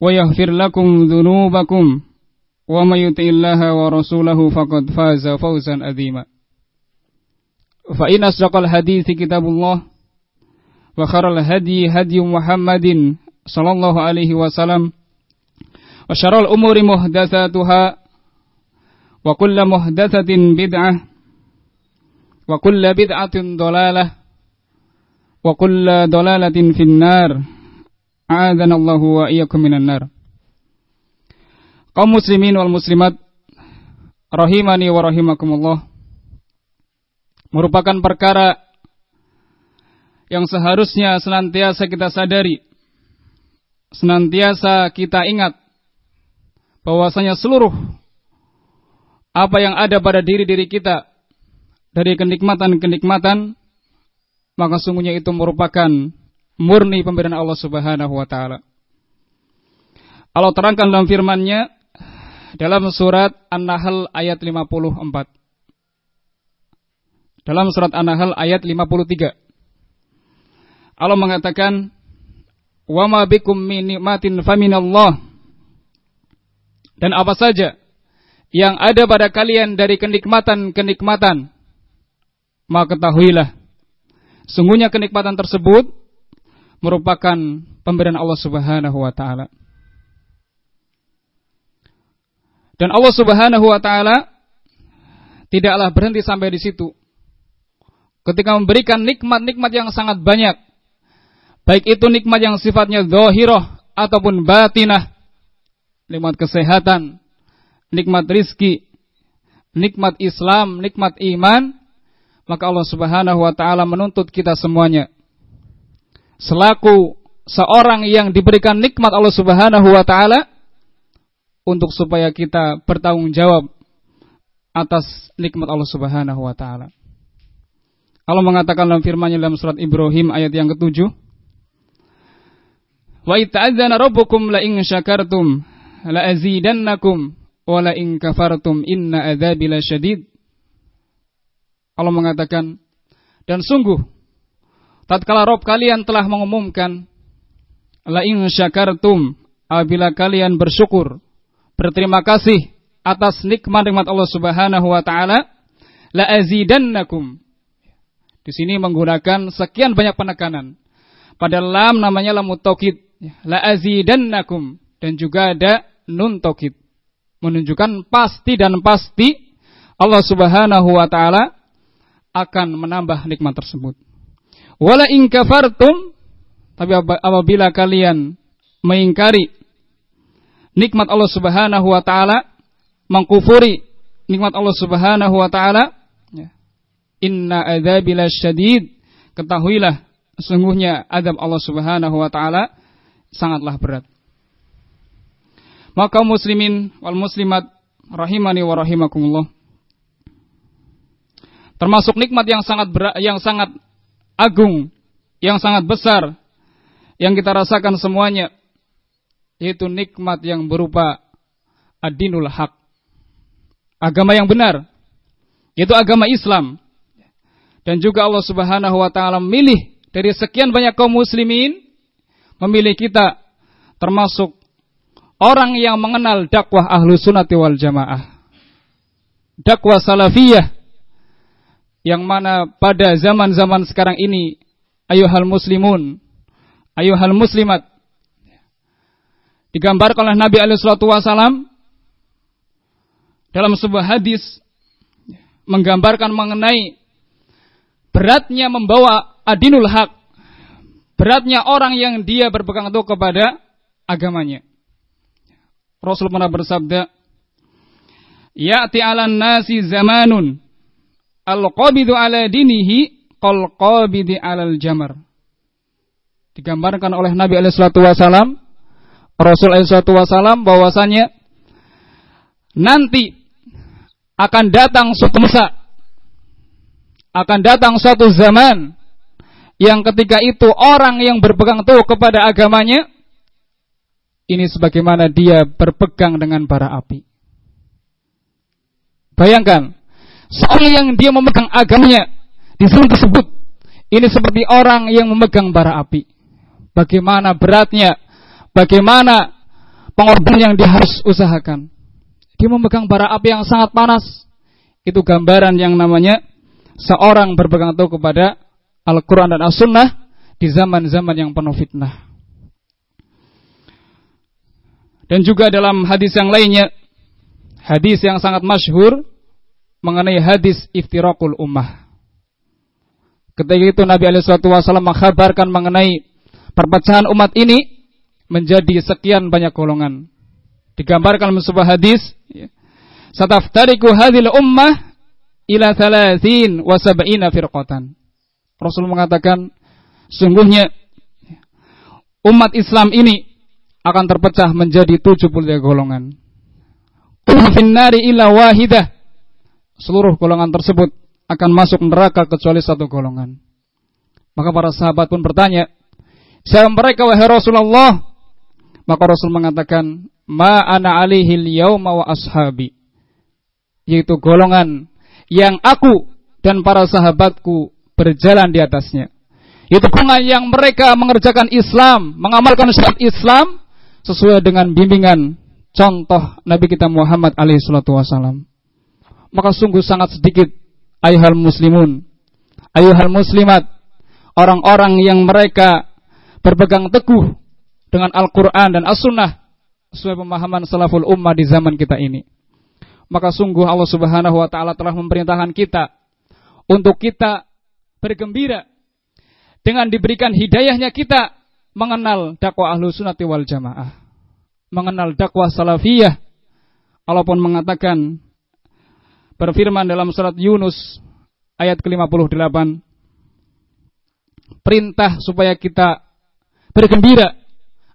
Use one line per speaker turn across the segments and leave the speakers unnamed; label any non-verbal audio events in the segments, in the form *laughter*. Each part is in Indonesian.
ويغفر لكم ذنوبكم ومن يطع الله ورسوله فقد فاز فوزا عظيما. فإن أصدق الحديث كتاب الله وخير الهدي هدي محمد صلى الله عليه وسلم وشر الأمور محدثاتها وكل محدثة بدعة وكل بدعة ضلالة وكل ضلالة في النار. A'adana Allahu wa iyyakum minan nar. Kaum muslimin wal muslimat rahimani wa rahimakumullah. Merupakan perkara yang seharusnya senantiasa kita sadari, senantiasa kita ingat bahwasanya seluruh apa yang ada pada diri-diri kita dari kenikmatan-kenikmatan maka sungguhnya itu merupakan murni pemberian Allah Subhanahu wa taala. Allah terangkan dalam firman-Nya dalam surat An-Nahl ayat 54. Dalam surat An-Nahl ayat 53. Allah mengatakan, "Wa ma bikum min nikmatin faminallah." Dan apa saja yang ada pada kalian dari kenikmatan-kenikmatan, maka ketahuilah sungguhnya kenikmatan tersebut merupakan pemberian Allah Subhanahu wa taala. Dan Allah Subhanahu wa taala tidaklah berhenti sampai di situ. Ketika memberikan nikmat-nikmat yang sangat banyak, baik itu nikmat yang sifatnya zahirah ataupun batinah, nikmat kesehatan, nikmat rizki, nikmat Islam, nikmat iman, maka Allah Subhanahu wa taala menuntut kita semuanya selaku seorang yang diberikan nikmat Allah Subhanahu wa taala untuk supaya kita bertanggung jawab atas nikmat Allah Subhanahu wa taala. Allah mengatakan dalam firman-Nya dalam surat Ibrahim ayat yang ketujuh, Wa ita'adzana rabbukum la in syakartum la azidannakum wa la in kafartum inna adzabi lasyadid. Allah mengatakan dan sungguh tatkala Rob kalian telah mengumumkan la in syakartum apabila kalian bersyukur berterima kasih atas nikmat-nikmat Allah Subhanahu wa taala la azidannakum. Di sini menggunakan sekian banyak penekanan. Pada lam namanya lam taukid la azidannakum dan juga ada nun taukid menunjukkan pasti dan pasti Allah Subhanahu wa taala akan menambah nikmat tersebut Wala in kafartum tapi apabila kalian mengingkari nikmat Allah Subhanahu wa taala, mengkufuri nikmat Allah Subhanahu wa taala, ya. inna adzabi syadid, ketahuilah sungguhnya adab Allah Subhanahu wa taala sangatlah berat. Maka muslimin wal muslimat rahimani wa rahimakumullah. Termasuk nikmat yang sangat berat, yang sangat agung yang sangat besar yang kita rasakan semuanya yaitu nikmat yang berupa adinul haq. Agama yang benar yaitu agama Islam. Dan juga Allah Subhanahu wa taala memilih dari sekian banyak kaum muslimin memilih kita termasuk orang yang mengenal dakwah ahlu sunnati wal jamaah. Dakwah salafiyah yang mana pada zaman-zaman sekarang ini ayuhal muslimun ayuhal muslimat digambarkan oleh Nabi alaihi wasallam dalam sebuah hadis menggambarkan mengenai beratnya membawa adinul hak, beratnya orang yang dia berpegang teguh kepada agamanya. Rasul pernah bersabda, "Ya'ti 'alan nasi zamanun al-qabidu 'ala dinihi qal qabidi 'alal jamar." Digambarkan oleh Nabi alaihi wasallam, Rasul alaihi wasallam bahwasanya nanti akan datang suatu masa akan datang suatu zaman yang ketika itu orang yang berpegang teguh kepada agamanya ini sebagaimana dia berpegang dengan bara api. Bayangkan, seorang yang dia memegang agamanya di zaman tersebut ini seperti orang yang memegang bara api. Bagaimana beratnya, bagaimana pengorbanan yang dia harus usahakan. Dia memegang bara api yang sangat panas. Itu gambaran yang namanya seorang berpegang teguh kepada Al-Quran dan As-Sunnah di zaman-zaman yang penuh fitnah. Dan juga dalam hadis yang lainnya, hadis yang sangat masyhur mengenai hadis iftirakul ummah. Ketika itu Nabi SAW mengkhabarkan mengenai perpecahan umat ini menjadi sekian banyak golongan. Digambarkan dalam sebuah hadis, ya. Sataftariku hadhil ummah ila thalathin wa sab'ina firqatan. Rasul mengatakan sungguhnya umat Islam ini akan terpecah menjadi 73 golongan. Finnari illa wahidah. Seluruh golongan tersebut akan masuk neraka kecuali satu golongan. Maka para sahabat pun bertanya, siapa mereka wahai Rasulullah? Maka Rasul mengatakan, ma ana alihi yauma wa ashabi. Yaitu golongan yang aku dan para sahabatku berjalan di atasnya. Itu golongan yang mereka mengerjakan Islam, mengamalkan syariat Islam sesuai dengan bimbingan contoh Nabi kita Muhammad alaihi salatu wasallam. Maka sungguh sangat sedikit ayuhal muslimun, ayuhal muslimat, orang-orang yang mereka berpegang teguh dengan Al-Quran dan As-Sunnah sesuai pemahaman salaful ummah di zaman kita ini. Maka sungguh Allah Subhanahu wa taala telah memerintahkan kita untuk kita bergembira dengan diberikan hidayahnya kita mengenal dakwah ahlu sunnati wal jamaah mengenal dakwah salafiyah. Allah pun mengatakan berfirman dalam surat Yunus ayat ke-58 perintah supaya kita bergembira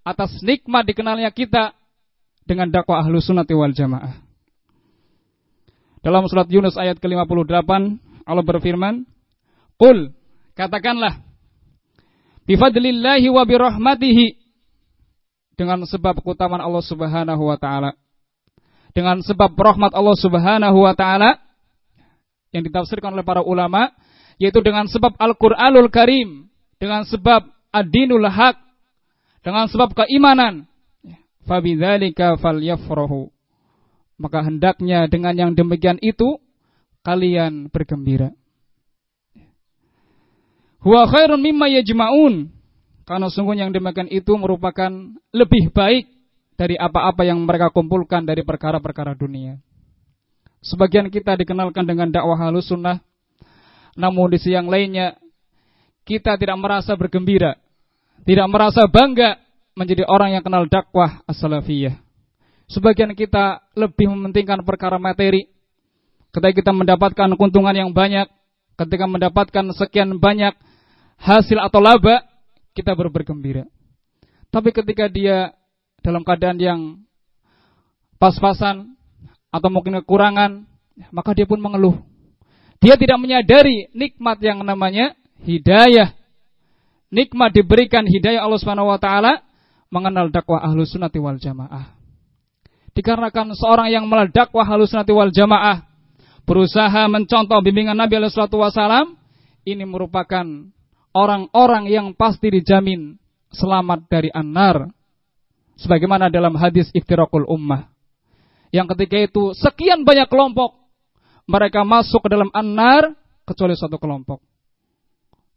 atas nikmat dikenalnya kita dengan dakwah ahlu sunnati wal jamaah. Dalam surat Yunus ayat ke-58 Allah berfirman, "Qul katakanlah bifadlillahi wa birahmatihi dengan sebab keutamaan Allah Subhanahu wa taala dengan sebab rahmat Allah Subhanahu wa taala yang ditafsirkan oleh para ulama yaitu dengan sebab Al-Qur'anul Karim dengan sebab ad-dinul haq dengan sebab keimanan fabidzalika falyafrahu maka hendaknya dengan yang demikian itu kalian bergembira. Huwa khairun mimma yajma'un. Karena sungguh yang demikian itu merupakan lebih baik dari apa-apa yang mereka kumpulkan dari perkara-perkara dunia. Sebagian kita dikenalkan dengan dakwah halus sunnah, namun di siang lainnya kita tidak merasa bergembira, tidak merasa bangga menjadi orang yang kenal dakwah as-salafiyah. Sebagian kita lebih mementingkan perkara materi. Ketika kita mendapatkan keuntungan yang banyak, ketika mendapatkan sekian banyak hasil atau laba, kita baru bergembira. Tapi ketika dia dalam keadaan yang pas-pasan atau mungkin kekurangan, maka dia pun mengeluh. Dia tidak menyadari nikmat yang namanya hidayah. Nikmat diberikan hidayah Allah Subhanahu wa taala mengenal dakwah Ahlus Sunnati wal Jamaah dikarenakan seorang yang meledak halus nanti wal jamaah berusaha mencontoh bimbingan Nabi alaihi wasallam ini merupakan orang-orang yang pasti dijamin selamat dari annar sebagaimana dalam hadis iftirakul ummah yang ketika itu sekian banyak kelompok mereka masuk ke dalam annar kecuali satu kelompok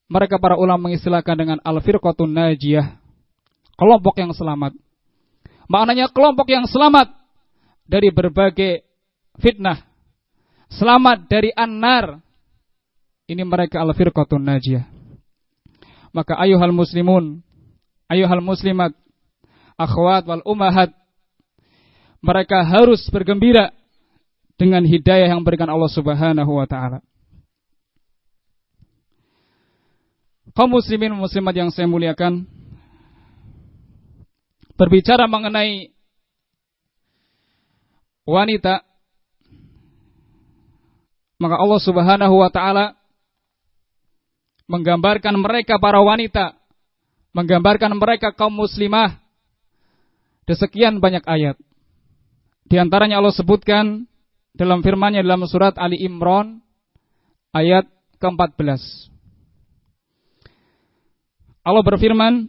mereka para ulama mengistilahkan dengan al-firqatun najiyah kelompok yang selamat Maknanya kelompok yang selamat dari berbagai fitnah. Selamat dari annar. Ini mereka al-firqatun najiyah. Maka ayuhal muslimun, ayuhal muslimat, akhwat wal umahat, mereka harus bergembira dengan hidayah yang berikan Allah Subhanahu wa taala. Kaum muslimin muslimat yang saya muliakan, berbicara mengenai wanita, maka Allah Subhanahu wa taala menggambarkan mereka para wanita, menggambarkan mereka kaum muslimah di sekian banyak ayat. Di antaranya Allah sebutkan dalam firman-Nya dalam surat Ali Imran ayat ke-14. Allah berfirman,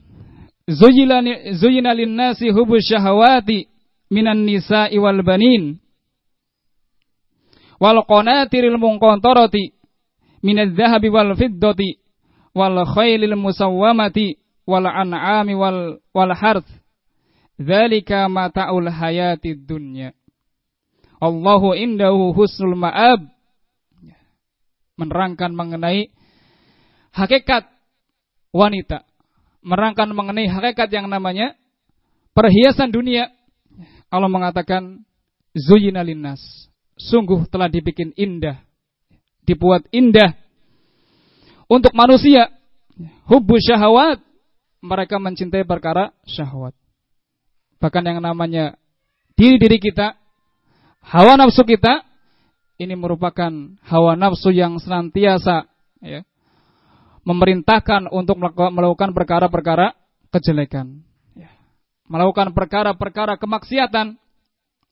"Zuyyina lin-nasi hubus syahawati minan nisa'i wal banin wal qanatiril munqantarati minadh dhahabi wal fiddati wal khailil musawwamati wal an'ami wal wal harth Dzalika mata'ul hayatid dunya. Allahu indahu husnul ma'ab. Menerangkan mengenai hakikat wanita. Menerangkan mengenai hakikat yang namanya perhiasan dunia. Allah mengatakan zuyina linnas. Sungguh telah dibikin indah. Dibuat indah. Untuk manusia. Hubbu syahwat. Mereka mencintai perkara syahwat bahkan yang namanya diri diri kita, hawa nafsu kita, ini merupakan hawa nafsu yang senantiasa ya, memerintahkan untuk melakukan perkara-perkara kejelekan, ya. melakukan perkara-perkara kemaksiatan,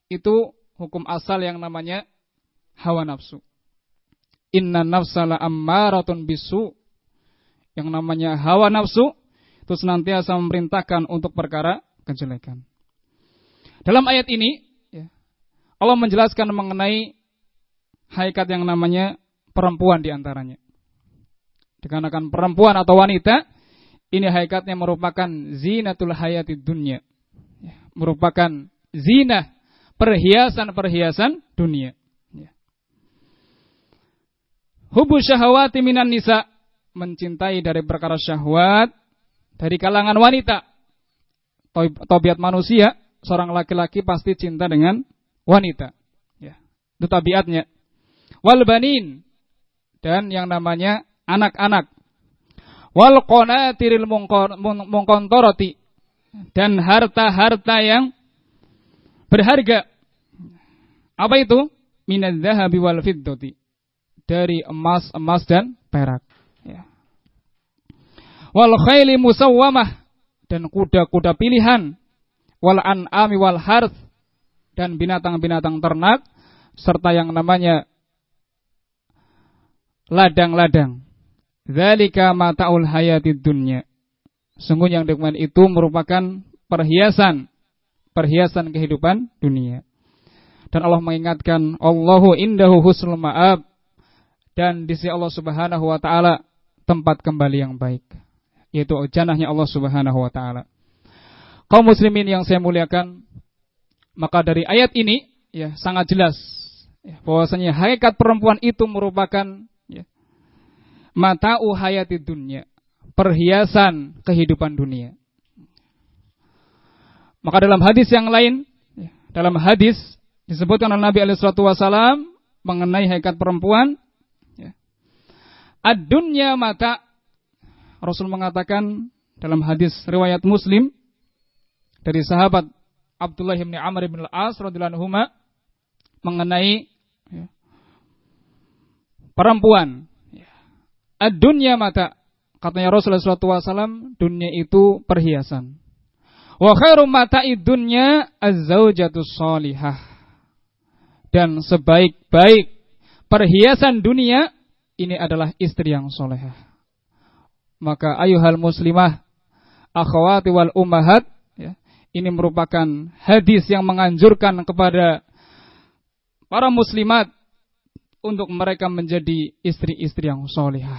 itu hukum asal yang namanya hawa nafsu. Inna nafsala ammaratun bisu. Yang namanya hawa nafsu itu senantiasa memerintahkan untuk perkara kejelekan. Dalam ayat ini, ya, Allah menjelaskan mengenai hakikat yang namanya perempuan di antaranya. Dikarenakan perempuan atau wanita, ini hakikatnya merupakan zinatul hayati dunia. Ya, merupakan zina, perhiasan-perhiasan dunia. Ya. Hubu syahwati minan nisa, mencintai dari perkara syahwat dari kalangan wanita. Tobiat manusia seorang laki-laki pasti cinta dengan wanita. Ya, itu tabiatnya. Wal dan yang namanya anak-anak. Wal mungkontoroti dan harta-harta yang berharga. Apa itu? Minadz wal fiddati. Dari emas, emas dan perak. Ya. Wal khayli musawwamah dan kuda-kuda pilihan wal an'ami wal harth dan binatang-binatang ternak serta yang namanya ladang-ladang. Zalika mata'ul hayatid dunya. Sungguh yang dokumen itu merupakan perhiasan perhiasan kehidupan dunia. Dan Allah mengingatkan Allahu indahu husnul ma'ab dan di sisi Allah Subhanahu wa taala tempat kembali yang baik yaitu janahnya Allah Subhanahu wa taala kaum muslimin yang saya muliakan, maka dari ayat ini ya sangat jelas ya, bahwasanya hakikat perempuan itu merupakan ya, mata uhayati dunia, perhiasan kehidupan dunia. Maka dalam hadis yang lain, ya, dalam hadis disebutkan oleh Nabi Alaihissalam mengenai hakikat perempuan, ya, ad-dunya mata Rasul mengatakan dalam hadis riwayat Muslim dari sahabat Abdullah bin Amr bin Al-As radhiyallahu mengenai ya, perempuan. Ya. Ad-dunya mata katanya Rasulullah SAW dunia itu perhiasan. Wa khairu mata'i dunya az-zaujatu salihah. Dan sebaik-baik perhiasan dunia ini adalah istri yang solehah. Maka ayuhal muslimah akhwati wal ummahat ini merupakan hadis yang menganjurkan kepada para muslimat untuk mereka menjadi istri-istri yang solihah.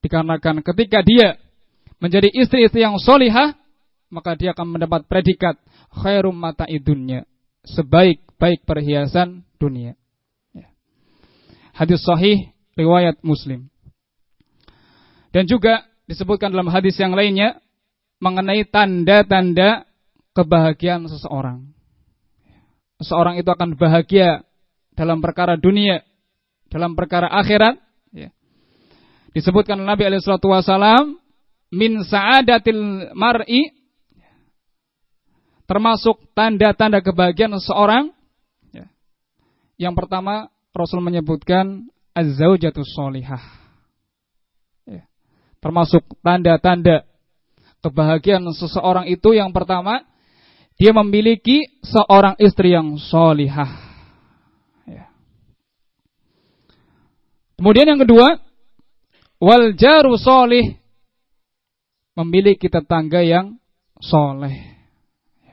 Dikarenakan ketika dia menjadi istri-istri yang solihah, maka dia akan mendapat predikat khairum mata idunya, sebaik-baik perhiasan dunia. Ya. Hadis sahih riwayat Muslim. Dan juga disebutkan dalam hadis yang lainnya mengenai tanda-tanda kebahagiaan seseorang. Seseorang itu akan bahagia dalam perkara dunia, dalam perkara akhirat. Ya. Disebutkan Nabi Alaihissalam min sa'adatil mar'i termasuk tanda-tanda kebahagiaan seseorang. Ya. Yang pertama Rasul menyebutkan az-zaujatus solihah termasuk tanda-tanda kebahagiaan seseorang itu yang pertama dia memiliki seorang istri yang solihah. Ya. Kemudian yang kedua, wal jaru solih memiliki tetangga yang soleh.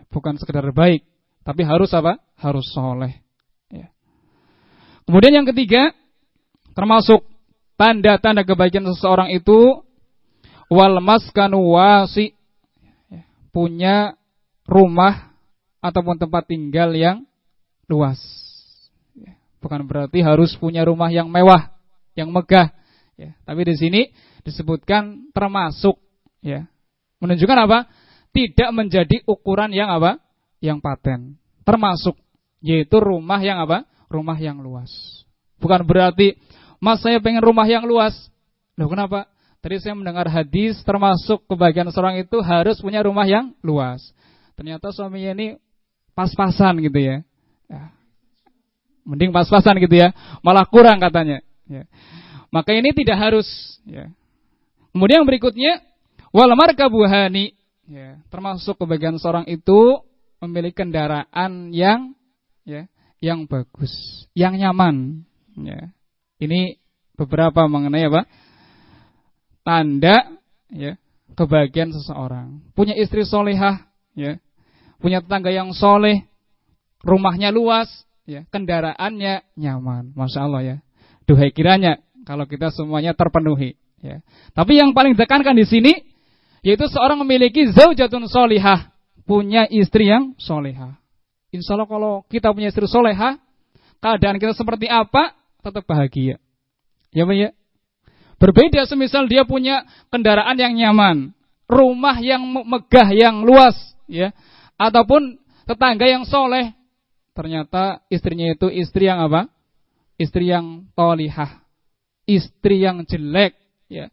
Bukan sekedar baik, tapi harus apa? Harus soleh. Ya. Kemudian yang ketiga, termasuk tanda-tanda kebaikan seseorang itu wal maskanu wasi punya rumah ataupun tempat tinggal yang luas. Bukan berarti harus punya rumah yang mewah, yang megah. Ya, tapi di sini disebutkan termasuk ya. Menunjukkan apa? Tidak menjadi ukuran yang apa? Yang paten. Termasuk yaitu rumah yang apa? Rumah yang luas. Bukan berarti Mas saya pengen rumah yang luas. Loh kenapa? Tadi saya mendengar hadis termasuk kebahagiaan seorang itu harus punya rumah yang luas. Ternyata suaminya ini pas-pasan gitu ya. ya. Mending pas-pasan gitu ya. Malah kurang katanya. Ya. Maka ini tidak harus. Ya. Kemudian yang berikutnya wal markabuhani. Ya. Termasuk kebahagiaan seorang itu memiliki kendaraan yang ya, yang bagus, yang nyaman. Ya. Ini beberapa mengenai apa? tanda ya kebahagiaan seseorang. Punya istri solehah, ya, punya tetangga yang soleh, rumahnya luas, ya, kendaraannya nyaman, masya Allah ya. Duhai kiranya kalau kita semuanya terpenuhi. Ya. Tapi yang paling ditekankan di sini yaitu seorang memiliki zaujatun solihah, punya istri yang solehah. Insya Allah kalau kita punya istri solehah, keadaan kita seperti apa, tetap bahagia. Ya, ya. Berbeda semisal dia punya kendaraan yang nyaman, rumah yang megah yang luas, ya, ataupun tetangga yang soleh. Ternyata istrinya itu istri yang apa? Istri yang tolihah, istri yang jelek, ya.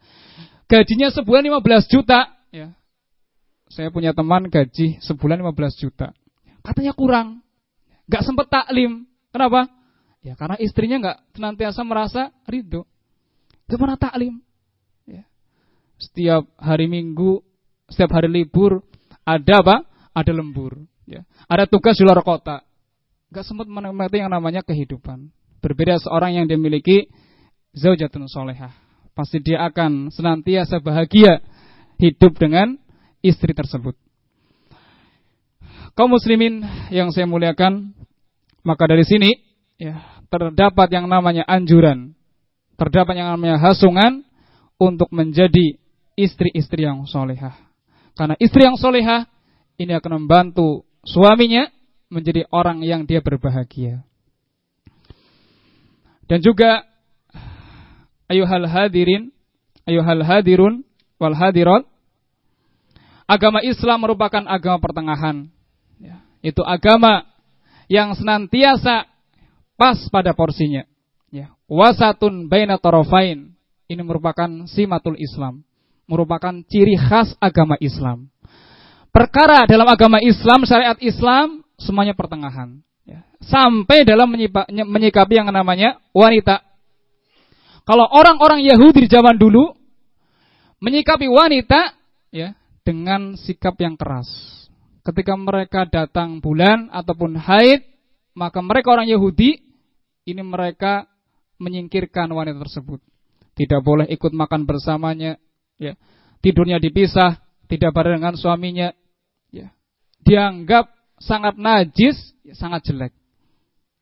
Gajinya sebulan 15 juta, ya. Saya punya teman gaji sebulan 15 juta. Katanya kurang. Gak sempet taklim. Kenapa? Ya karena istrinya gak senantiasa merasa ridho. Gimana taklim? Ya. Setiap hari Minggu, setiap hari libur ada apa? Ada lembur. Ya. Ada tugas di luar kota. Gak sempat menikmati yang namanya kehidupan. Berbeda seorang yang dimiliki zaujatun solehah. Pasti dia akan senantiasa bahagia hidup dengan istri tersebut. Kaum muslimin yang saya muliakan, maka dari sini ya terdapat yang namanya anjuran terdapat yang namanya hasungan untuk menjadi istri-istri yang solehah. Karena istri yang solehah ini akan membantu suaminya menjadi orang yang dia berbahagia. Dan juga ayuhal hadirin, ayuhal hadirun wal hadirat. Agama Islam merupakan agama pertengahan. Ya, itu agama yang senantiasa pas pada porsinya. Ya, wasatun baina tarafain. Ini merupakan simatul Islam, merupakan ciri khas agama Islam. Perkara dalam agama Islam, syariat Islam semuanya pertengahan. Ya. Sampai dalam menyikapi yang namanya wanita. Kalau orang-orang Yahudi di zaman dulu menyikapi wanita ya dengan sikap yang keras. Ketika mereka datang bulan ataupun haid, maka mereka orang Yahudi ini mereka menyingkirkan wanita tersebut. Tidak boleh ikut makan bersamanya, ya. Tidurnya dipisah, tidak bareng dengan suaminya, ya. Dianggap sangat najis, ya, sangat jelek.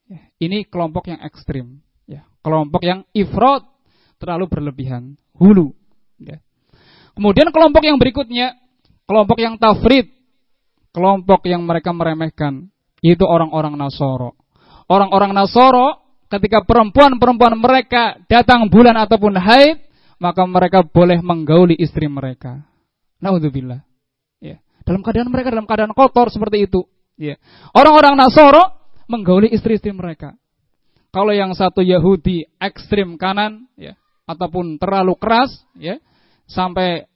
Ya. Ini kelompok yang ekstrim, ya. Kelompok yang ifrat, terlalu berlebihan, hulu, ya. Kemudian kelompok yang berikutnya, kelompok yang tafrid, kelompok yang mereka meremehkan, yaitu orang-orang Nasoro. Orang-orang Nasoro ketika perempuan-perempuan mereka datang bulan ataupun haid, maka mereka boleh menggauli istri mereka. Naudzubillah. Dalam keadaan mereka dalam keadaan kotor seperti itu. Ya. Orang-orang Nasoro menggauli istri-istri mereka. Kalau yang satu Yahudi ekstrim kanan, ya, ataupun terlalu keras, ya, sampai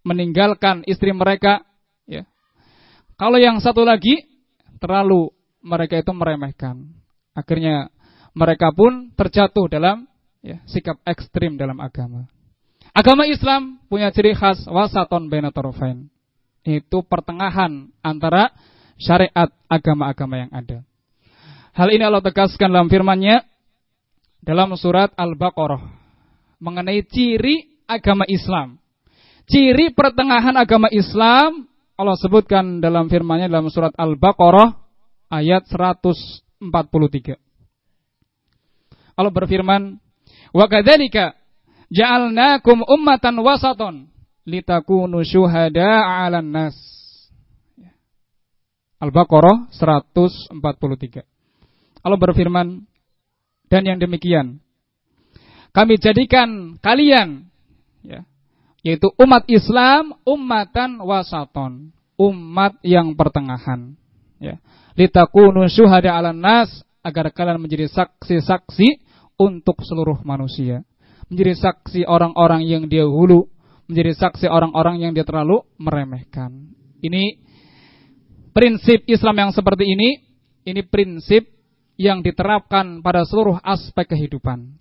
meninggalkan istri mereka, ya. Kalau yang satu lagi terlalu mereka itu meremehkan. Akhirnya mereka pun terjatuh dalam ya, sikap ekstrim dalam agama. Agama Islam punya ciri khas wasaton benatorofain. Itu pertengahan antara syariat agama-agama yang ada. Hal ini Allah tegaskan dalam firman-Nya dalam surat Al-Baqarah mengenai ciri agama Islam. Ciri pertengahan agama Islam Allah sebutkan dalam firman-Nya dalam surat Al-Baqarah ayat 143. Allah berfirman, "Wa kadzalika ja'alnakum ummatan wasaton litakunu syuhada'a 'alan nas." Al-Baqarah 143. Allah berfirman, "Dan yang demikian kami jadikan kalian ya, yaitu umat Islam ummatan wasaton, umat yang pertengahan. Ya. Litakunu syuhada 'alan nas agar kalian menjadi saksi-saksi untuk seluruh manusia. Menjadi saksi orang-orang yang dia hulu, menjadi saksi orang-orang yang dia terlalu meremehkan. Ini prinsip Islam yang seperti ini, ini prinsip yang diterapkan pada seluruh aspek kehidupan.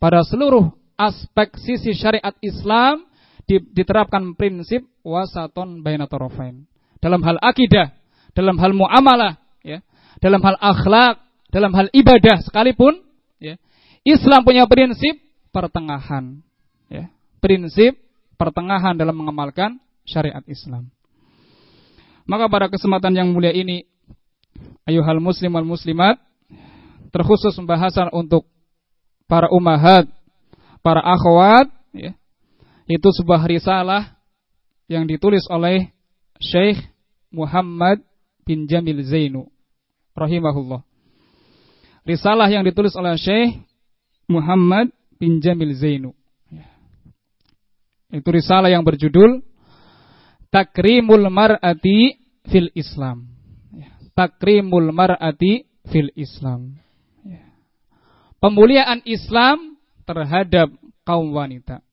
Pada seluruh aspek sisi syariat Islam diterapkan prinsip wasaton bainatorofain. Dalam hal akidah, dalam hal muamalah, ya, dalam hal akhlak, dalam hal ibadah sekalipun, ya, Islam punya prinsip pertengahan, ya, prinsip pertengahan dalam mengamalkan syariat Islam. Maka pada kesempatan yang mulia ini, ayuhal muslim wal muslimat, terkhusus pembahasan untuk para umahat, para akhwat, ya, itu sebuah risalah yang ditulis oleh Syekh Muhammad bin Jamil Zainu rahimahullah. Risalah yang ditulis oleh Syekh Muhammad bin Jamil Zainu. Itu risalah yang berjudul Takrimul Mar'ati fil Islam. Takrimul Mar'ati fil Islam. Pemuliaan Islam terhadap kaum wanita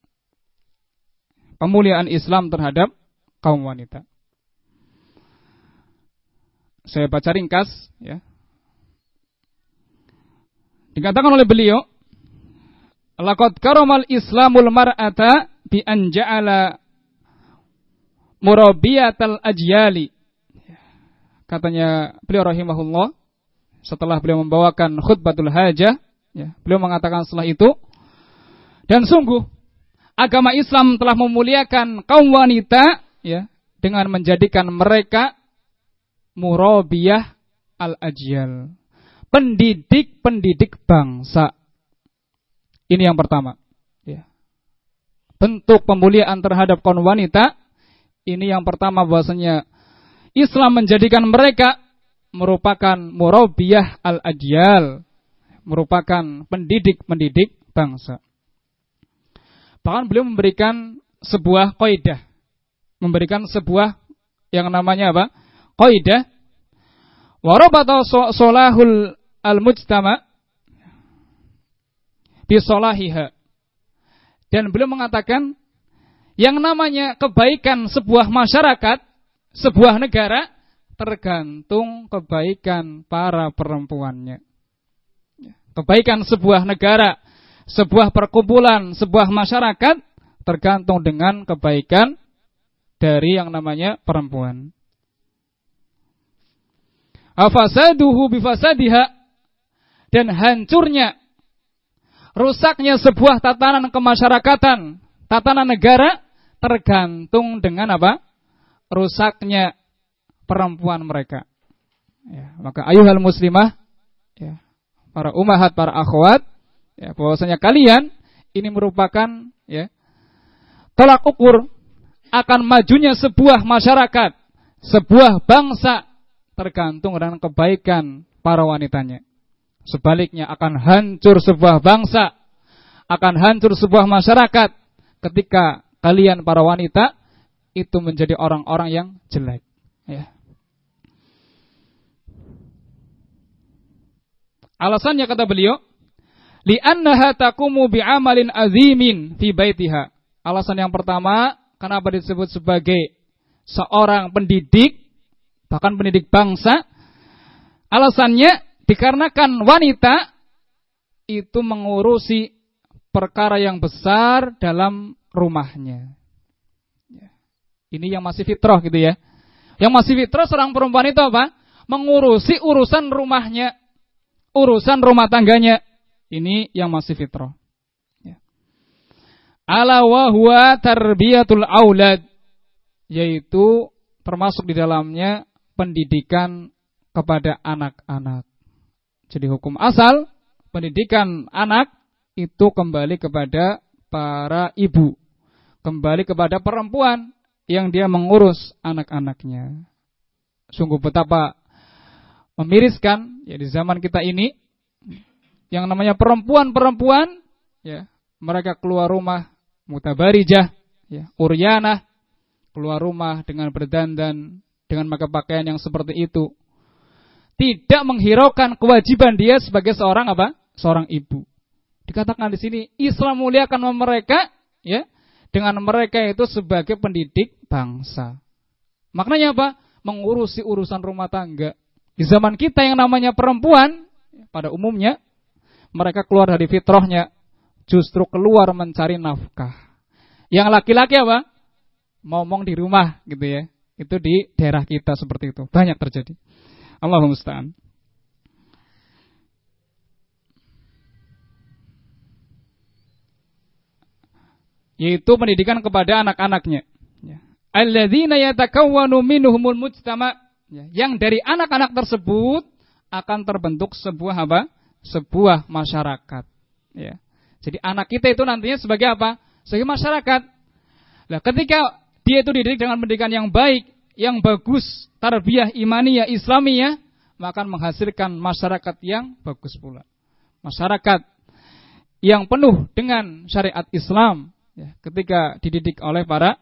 pemuliaan Islam terhadap kaum wanita. Saya baca ringkas ya. Dikatakan oleh beliau, Laqad karamal Islamul mar'ata bi an ja'ala murabiyatal ajyali. Katanya beliau rahimahullah setelah beliau membawakan khutbatul hajah, ya, beliau mengatakan setelah itu dan sungguh agama Islam telah memuliakan kaum wanita ya dengan menjadikan mereka murabiyah al-ajyal. Pendidik-pendidik bangsa. Ini yang pertama. Bentuk pemuliaan terhadap kaum wanita ini yang pertama bahwasanya Islam menjadikan mereka merupakan murabiyah al-ajyal, merupakan pendidik-pendidik bangsa. Bahkan beliau memberikan sebuah kaidah, memberikan sebuah yang namanya apa? Kaidah warabata solahul al-mujtama bisolahiha. Dan beliau mengatakan yang namanya kebaikan sebuah masyarakat, sebuah negara tergantung kebaikan para perempuannya. Kebaikan sebuah negara sebuah perkumpulan, sebuah masyarakat tergantung dengan kebaikan dari yang namanya perempuan. Afasaduhu bifasadiha dan hancurnya rusaknya sebuah tatanan kemasyarakatan, tatanan negara tergantung dengan apa? Rusaknya perempuan mereka. Ya, maka ayuhal muslimah, ya, para umahat, para akhwat, ya, bahwasanya kalian ini merupakan ya tolak ukur akan majunya sebuah masyarakat, sebuah bangsa tergantung dengan kebaikan para wanitanya. Sebaliknya akan hancur sebuah bangsa, akan hancur sebuah masyarakat ketika kalian para wanita itu menjadi orang-orang yang jelek. Ya. Alasannya kata beliau, li'annaha taqumu bi'amalin azimin fi baitiha. Alasan yang pertama, kenapa disebut sebagai seorang pendidik, bahkan pendidik bangsa? Alasannya dikarenakan wanita itu mengurusi perkara yang besar dalam rumahnya. Ya. Ini yang masih fitrah gitu ya. Yang masih fitrah seorang perempuan itu apa? Mengurusi urusan rumahnya, urusan rumah tangganya. Ini yang masih fitrah. Ya. Ala wa huwa tarbiyatul aulad yaitu termasuk di dalamnya pendidikan kepada anak-anak. Jadi hukum asal pendidikan anak itu kembali kepada para ibu, kembali kepada perempuan yang dia mengurus anak-anaknya. Sungguh betapa memiriskan ya di zaman kita ini yang namanya perempuan-perempuan ya mereka keluar rumah mutabarijah ya uryanah keluar rumah dengan berdandan dengan maka pakaian yang seperti itu tidak menghiraukan kewajiban dia sebagai seorang apa seorang ibu dikatakan di sini Islam muliakan mereka ya dengan mereka itu sebagai pendidik bangsa maknanya apa mengurusi urusan rumah tangga di zaman kita yang namanya perempuan pada umumnya mereka keluar dari fitrahnya justru keluar mencari nafkah. Yang laki-laki apa? Ngomong di rumah gitu ya. Itu di daerah kita seperti itu. Banyak terjadi. Allahumma musta'an. Yaitu pendidikan kepada anak-anaknya. Ya. Alladzina yatakawwanu minhumul mujtama. Ya. Yang dari anak-anak tersebut akan terbentuk sebuah apa? sebuah masyarakat. Ya. Jadi anak kita itu nantinya sebagai apa? Sebagai masyarakat. Nah, ketika dia itu dididik dengan pendidikan yang baik, yang bagus, tarbiyah imaniyah, islamiyah, maka menghasilkan masyarakat yang bagus pula. Masyarakat yang penuh dengan syariat Islam ya, ketika dididik oleh para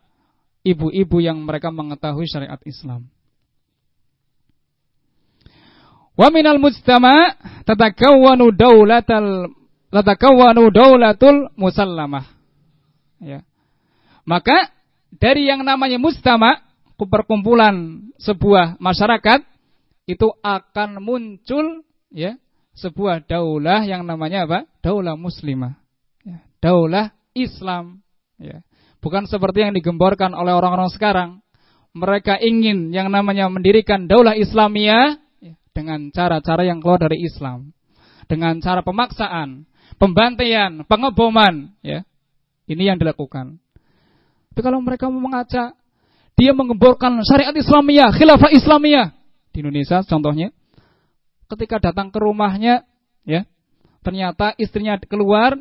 ibu-ibu yang mereka mengetahui syariat Islam. Wa minal mujtama tatakawwanu daulatal tatakawwanu daulatul musallamah. Ya. Maka dari yang namanya mujtama, perkumpulan sebuah masyarakat itu akan muncul ya sebuah daulah yang namanya apa? Daulah muslimah. Ya, daulah Islam ya. Bukan seperti yang digemborkan oleh orang-orang sekarang. Mereka ingin yang namanya mendirikan daulah Islamiyah dengan cara-cara yang keluar dari Islam, dengan cara pemaksaan, pembantaian, pengeboman, ya. Ini yang dilakukan. Tapi kalau mereka mau mengaca, dia mengemborkan syariat Islamiyah, khilafah Islamiyah di Indonesia contohnya. Ketika datang ke rumahnya, ya, ternyata istrinya keluar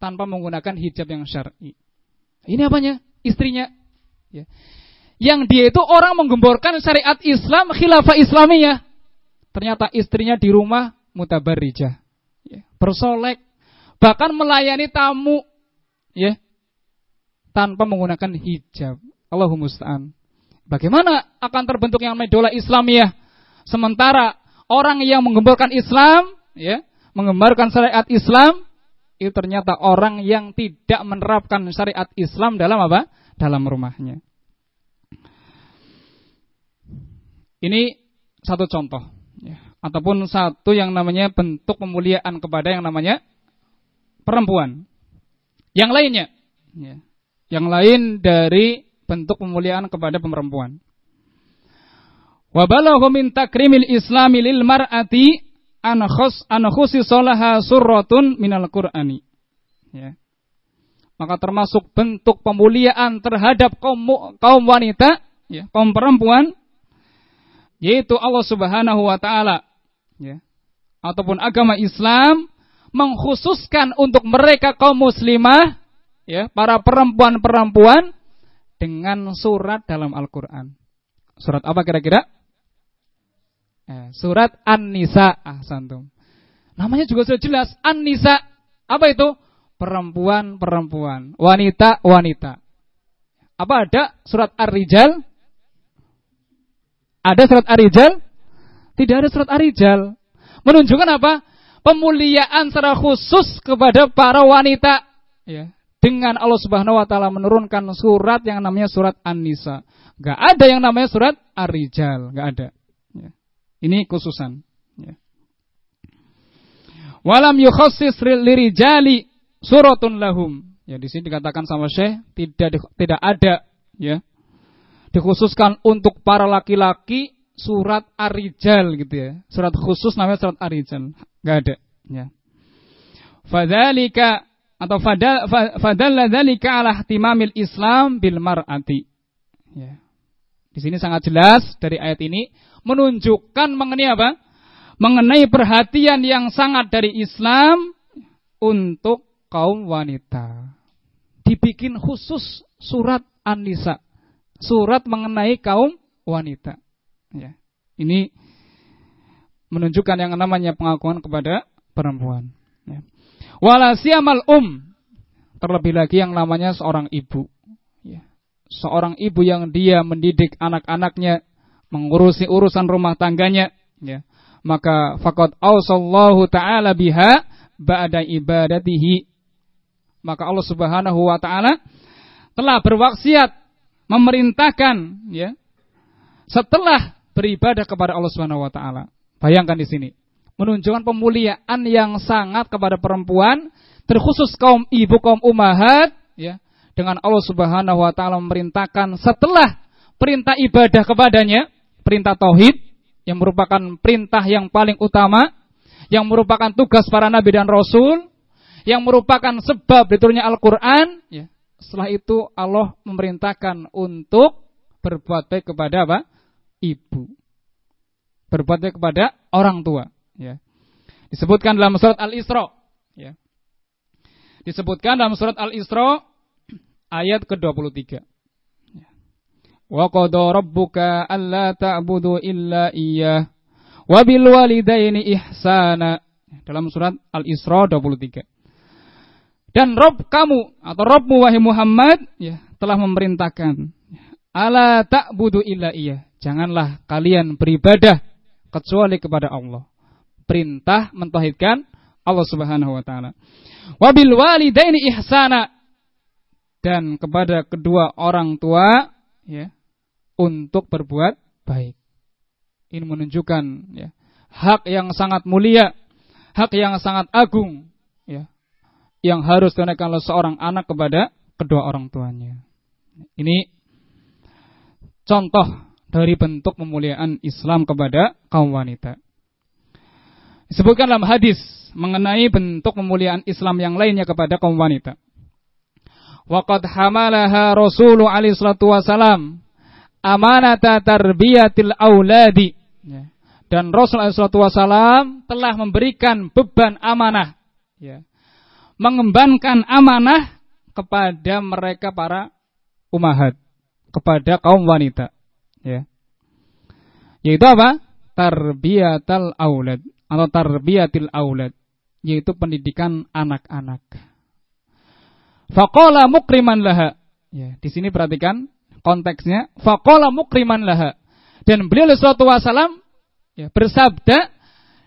tanpa menggunakan hijab yang syar'i. Ini apanya? Istrinya. Ya. Yang dia itu orang menggemborkan syariat Islam, khilafah Islamiyah. Ternyata istrinya di rumah mutabarrijah. Ya, bersolek. Bahkan melayani tamu. Ya, tanpa menggunakan hijab. Allahumma musta'an. Bagaimana akan terbentuk yang namanya Islamiyah? Sementara orang yang menggemborkan Islam, ya, menggembarkan syariat Islam, itu ternyata orang yang tidak menerapkan syariat Islam dalam apa? Dalam rumahnya. Ini satu contoh ya, ataupun satu yang namanya bentuk pemuliaan kepada yang namanya perempuan. Yang lainnya, ya, yang lain dari bentuk pemuliaan kepada perempuan. Wa balagha min takrimil islami lil mar'ati an khus an khusisalaha surratun minal qur'ani. Ya. Maka termasuk bentuk pemuliaan terhadap kaum kaum wanita, ya, kaum perempuan yaitu Allah Subhanahu wa taala ya ataupun agama Islam mengkhususkan untuk mereka kaum muslimah ya para perempuan-perempuan dengan surat dalam Al-Qur'an. Surat apa kira-kira? Eh, surat An-Nisa. Ah, santum. Namanya juga sudah jelas. An-Nisa. Apa itu? Perempuan-perempuan. Wanita-wanita. Apa ada surat Ar-Rijal? Ada surat Ar-Rijal? Tidak ada surat Ar-Rijal. Menunjukkan apa? Pemuliaan secara khusus kepada para wanita. Ya. Dengan Allah Subhanahu wa taala menurunkan surat yang namanya surat An-Nisa. Gak ada yang namanya surat Ar-Rijal, gak ada. Ya. Ini khususan. Ya. Walam yukhassis lirijali suratun lahum. Ya di sini dikatakan sama Syekh tidak tidak ada ya. Dikhususkan untuk para laki-laki surat Ar-Rijal gitu ya. Surat khusus namanya surat Ar-Rijal. Gak ada ya. Fadzalika atau fadalla dzalika ala ihtimamil Islam bil mar'ati. Ya. Di sini sangat jelas dari ayat ini menunjukkan mengenai apa? Mengenai perhatian yang sangat dari Islam untuk kaum wanita. Dibikin khusus surat An-Nisa. Surat mengenai kaum wanita. Ya. Ini menunjukkan yang namanya pengakuan kepada perempuan. Ya. Walasiamal um. Terlebih lagi yang namanya seorang ibu seorang ibu yang dia mendidik anak-anaknya, mengurusi urusan rumah tangganya, ya, maka fakot ausallahu taala biha ba'da ibadatihi. Maka Allah Subhanahu wa taala telah berwaksiat memerintahkan ya setelah beribadah kepada Allah Subhanahu wa taala. Bayangkan di sini menunjukkan pemuliaan yang sangat kepada perempuan terkhusus kaum ibu kaum umahat ya dengan Allah Subhanahu wa taala memerintahkan setelah perintah ibadah kepadanya, perintah tauhid yang merupakan perintah yang paling utama, yang merupakan tugas para nabi dan rasul, yang merupakan sebab diturunnya Al-Qur'an, ya. Setelah itu Allah memerintahkan untuk berbuat baik kepada apa? Ibu. Berbuat baik kepada orang tua, ya. Disebutkan dalam surat Al-Isra, ya. Disebutkan dalam surat Al-Isra ayat ke-23. Wa qada rabbuka alla ta'budu illa iyyah wa bil walidaini ihsana. Dalam surat Al-Isra 23. Dan Rob kamu atau Robmu wahai Muhammad ya telah memerintahkan ala ta'budu illa iya. Janganlah kalian beribadah kecuali kepada Allah. Perintah mentauhidkan Allah Subhanahu wa taala. Wabil walidaini ihsana dan kepada kedua orang tua ya untuk berbuat baik. Ini menunjukkan ya hak yang sangat mulia, hak yang sangat agung ya yang harus ditunaikan oleh seorang anak kepada kedua orang tuanya. Ini contoh dari bentuk pemuliaan Islam kepada kaum wanita. Disebutkan dalam hadis mengenai bentuk pemuliaan Islam yang lainnya kepada kaum wanita. Waqad hamalaha Rasul alaihi salatu wasalam amanata tarbiyatil auladi. Ya. Dan Rasul wasalam telah memberikan beban amanah. Ya. Mengembankan amanah kepada mereka para umahat. Kepada kaum wanita. Ya. Yaitu apa? Tarbiyatul aulad. Atau tarbiyatil aulad. Yaitu pendidikan anak-anak. Fakola mukriman laha. Ya, di sini perhatikan konteksnya. Fakola mukriman laha. Dan beliau suatu wasalam ya, bersabda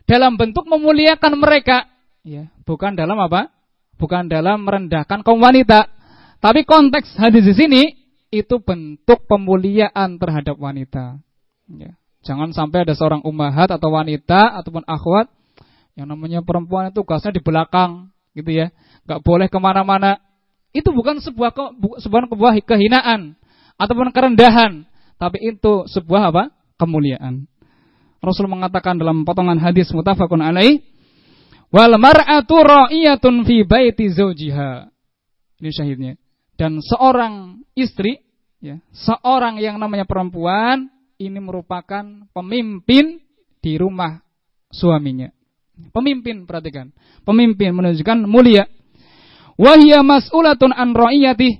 dalam bentuk memuliakan mereka. Ya, bukan dalam apa? Bukan dalam merendahkan kaum wanita. Tapi konteks hadis di sini itu bentuk pemuliaan terhadap wanita. Ya. Jangan sampai ada seorang umahat atau wanita ataupun akhwat yang namanya perempuan itu tugasnya di belakang, gitu ya. Gak boleh ke mana-mana. Itu bukan sebuah sebuah kebuah kehinaan ataupun kerendahan, tapi itu sebuah apa? kemuliaan. Rasul mengatakan dalam potongan hadis mutafakun alaih, "Wal mar'atu ra'iyatun fi baiti zawjiha." Ini syahidnya. Dan seorang istri, ya, seorang yang namanya perempuan ini merupakan pemimpin di rumah suaminya. Pemimpin, perhatikan. Pemimpin menunjukkan mulia. Wahia mas'ulatun an ra'iyati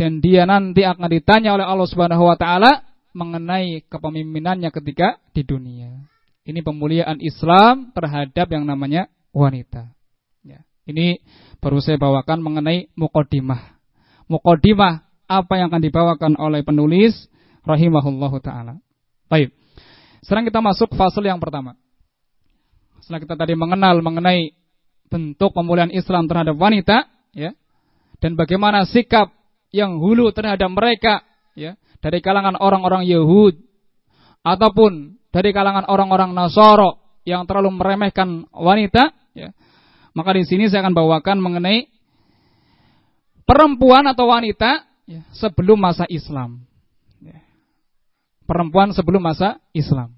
dan dia nanti akan ditanya oleh Allah Subhanahu wa taala mengenai kepemimpinannya ketika di dunia. Ini pemuliaan Islam terhadap yang namanya wanita. Ya. Ini baru saya bawakan mengenai mukodimah. Mukodimah apa yang akan dibawakan oleh penulis rahimahullahu taala. Baik. Sekarang kita masuk fase yang pertama. Setelah kita tadi mengenal mengenai bentuk pemulihan Islam terhadap wanita, ya, dan bagaimana sikap yang hulu terhadap mereka, ya, dari kalangan orang-orang Yahud ataupun dari kalangan orang-orang Nasoro yang terlalu meremehkan wanita, ya, maka di sini saya akan bawakan mengenai perempuan atau wanita ya, sebelum masa Islam. Perempuan sebelum masa Islam.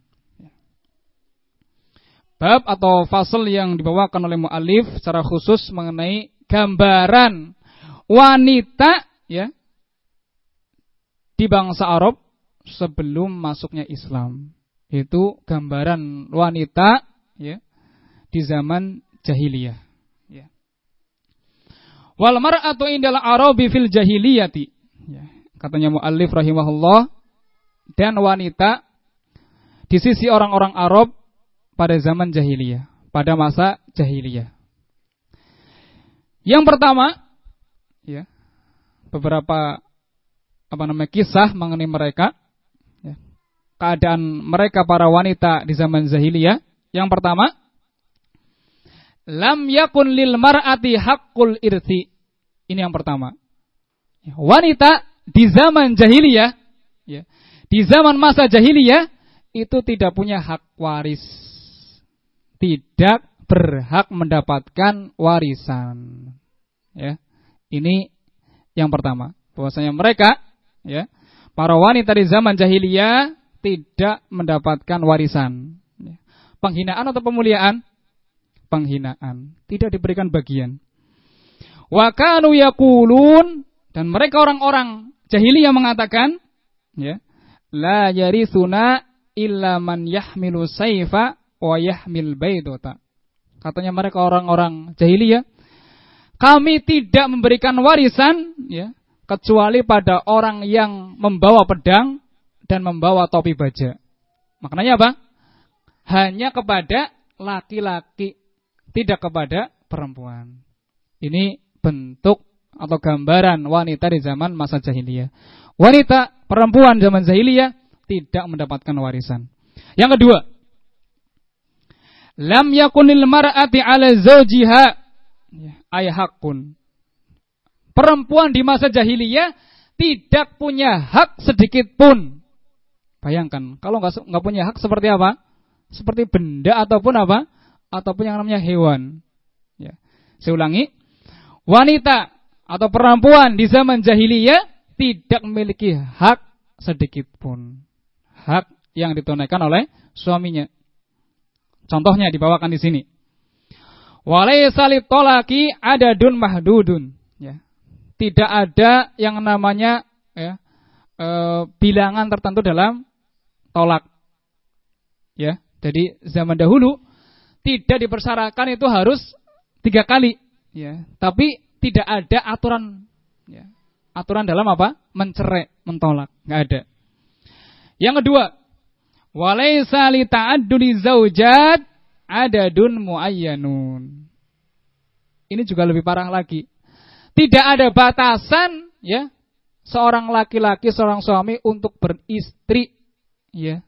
Bab atau fasal yang dibawakan oleh mu'alif secara khusus mengenai gambaran wanita ya di bangsa Arab sebelum masuknya Islam. Itu gambaran wanita ya di zaman jahiliyah. Ya. Wal mar'atu indal arabi fil jahiliyati Ya. Katanya muallif rahimahullah dan wanita di sisi orang-orang Arab pada zaman jahiliyah, pada masa jahiliyah. Yang pertama, ya, beberapa apa namanya kisah mengenai mereka, ya, keadaan mereka para wanita di zaman jahiliyah. Yang pertama, lam yakun lil mar'ati haqqul irti. Ini yang pertama wanita di zaman jahiliyah, ya, di zaman masa jahiliyah itu tidak punya hak waris, tidak berhak mendapatkan warisan. Ya, ini yang pertama. Bahwasanya mereka, ya, para wanita di zaman jahiliyah tidak mendapatkan warisan. Ya. Penghinaan atau pemuliaan? Penghinaan. Tidak diberikan bagian. Wa kanu yakulun dan mereka orang-orang jahiliyah mengatakan, ya, la yarithuna illa man yahmilu saifa wa yahmil baydota. Katanya mereka orang-orang jahiliyah, kami tidak memberikan warisan ya, kecuali pada orang yang membawa pedang dan membawa topi baja. Maknanya apa? Hanya kepada laki-laki, tidak kepada perempuan. Ini bentuk atau gambaran wanita di zaman masa jahiliyah. Wanita perempuan zaman jahiliyah tidak mendapatkan warisan. Yang kedua, lam yakunil mar'ati ala zawjiha ya, ayahakun. Perempuan di masa jahiliyah tidak punya hak sedikit pun. Bayangkan, kalau nggak nggak punya hak seperti apa? Seperti benda ataupun apa? Ataupun yang namanya hewan. Ya. Saya ulangi, wanita atau perempuan di zaman jahiliyah tidak memiliki hak sedikit pun. Hak yang ditunaikan oleh suaminya. Contohnya dibawakan di sini. Walaysa tolaki adadun mahdudun. Ya. Tidak ada yang namanya ya, e, bilangan tertentu dalam tolak. Ya, jadi zaman dahulu tidak dipersyaratkan itu harus tiga kali. Ya, tapi tidak ada aturan ya, aturan dalam apa? Mencerai, mentolak, nggak ada. Yang kedua, walaisa li ta'addudi zaujat adadun muayyanun. Ini juga lebih parah lagi. Tidak ada batasan ya seorang laki-laki, seorang suami untuk beristri ya.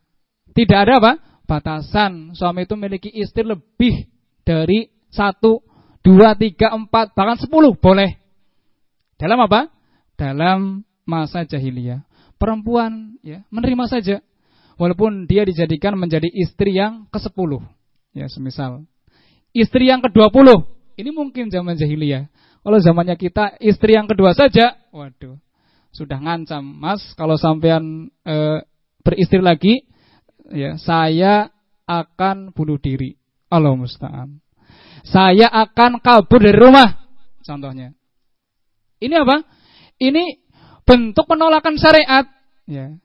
Tidak ada apa? Batasan suami itu memiliki istri lebih dari satu dua, tiga, empat, bahkan sepuluh boleh. Dalam apa? Dalam masa jahiliyah. Perempuan ya menerima saja, walaupun dia dijadikan menjadi istri yang ke sepuluh. Ya, semisal istri yang ke dua puluh, ini mungkin zaman jahiliyah. Kalau zamannya kita istri yang kedua saja, waduh, sudah ngancam, Mas, kalau sampean e, beristri lagi, ya saya akan bunuh diri. Allah musta'an saya akan kabur dari rumah. Contohnya. Ini apa? Ini bentuk penolakan syariat. Ya.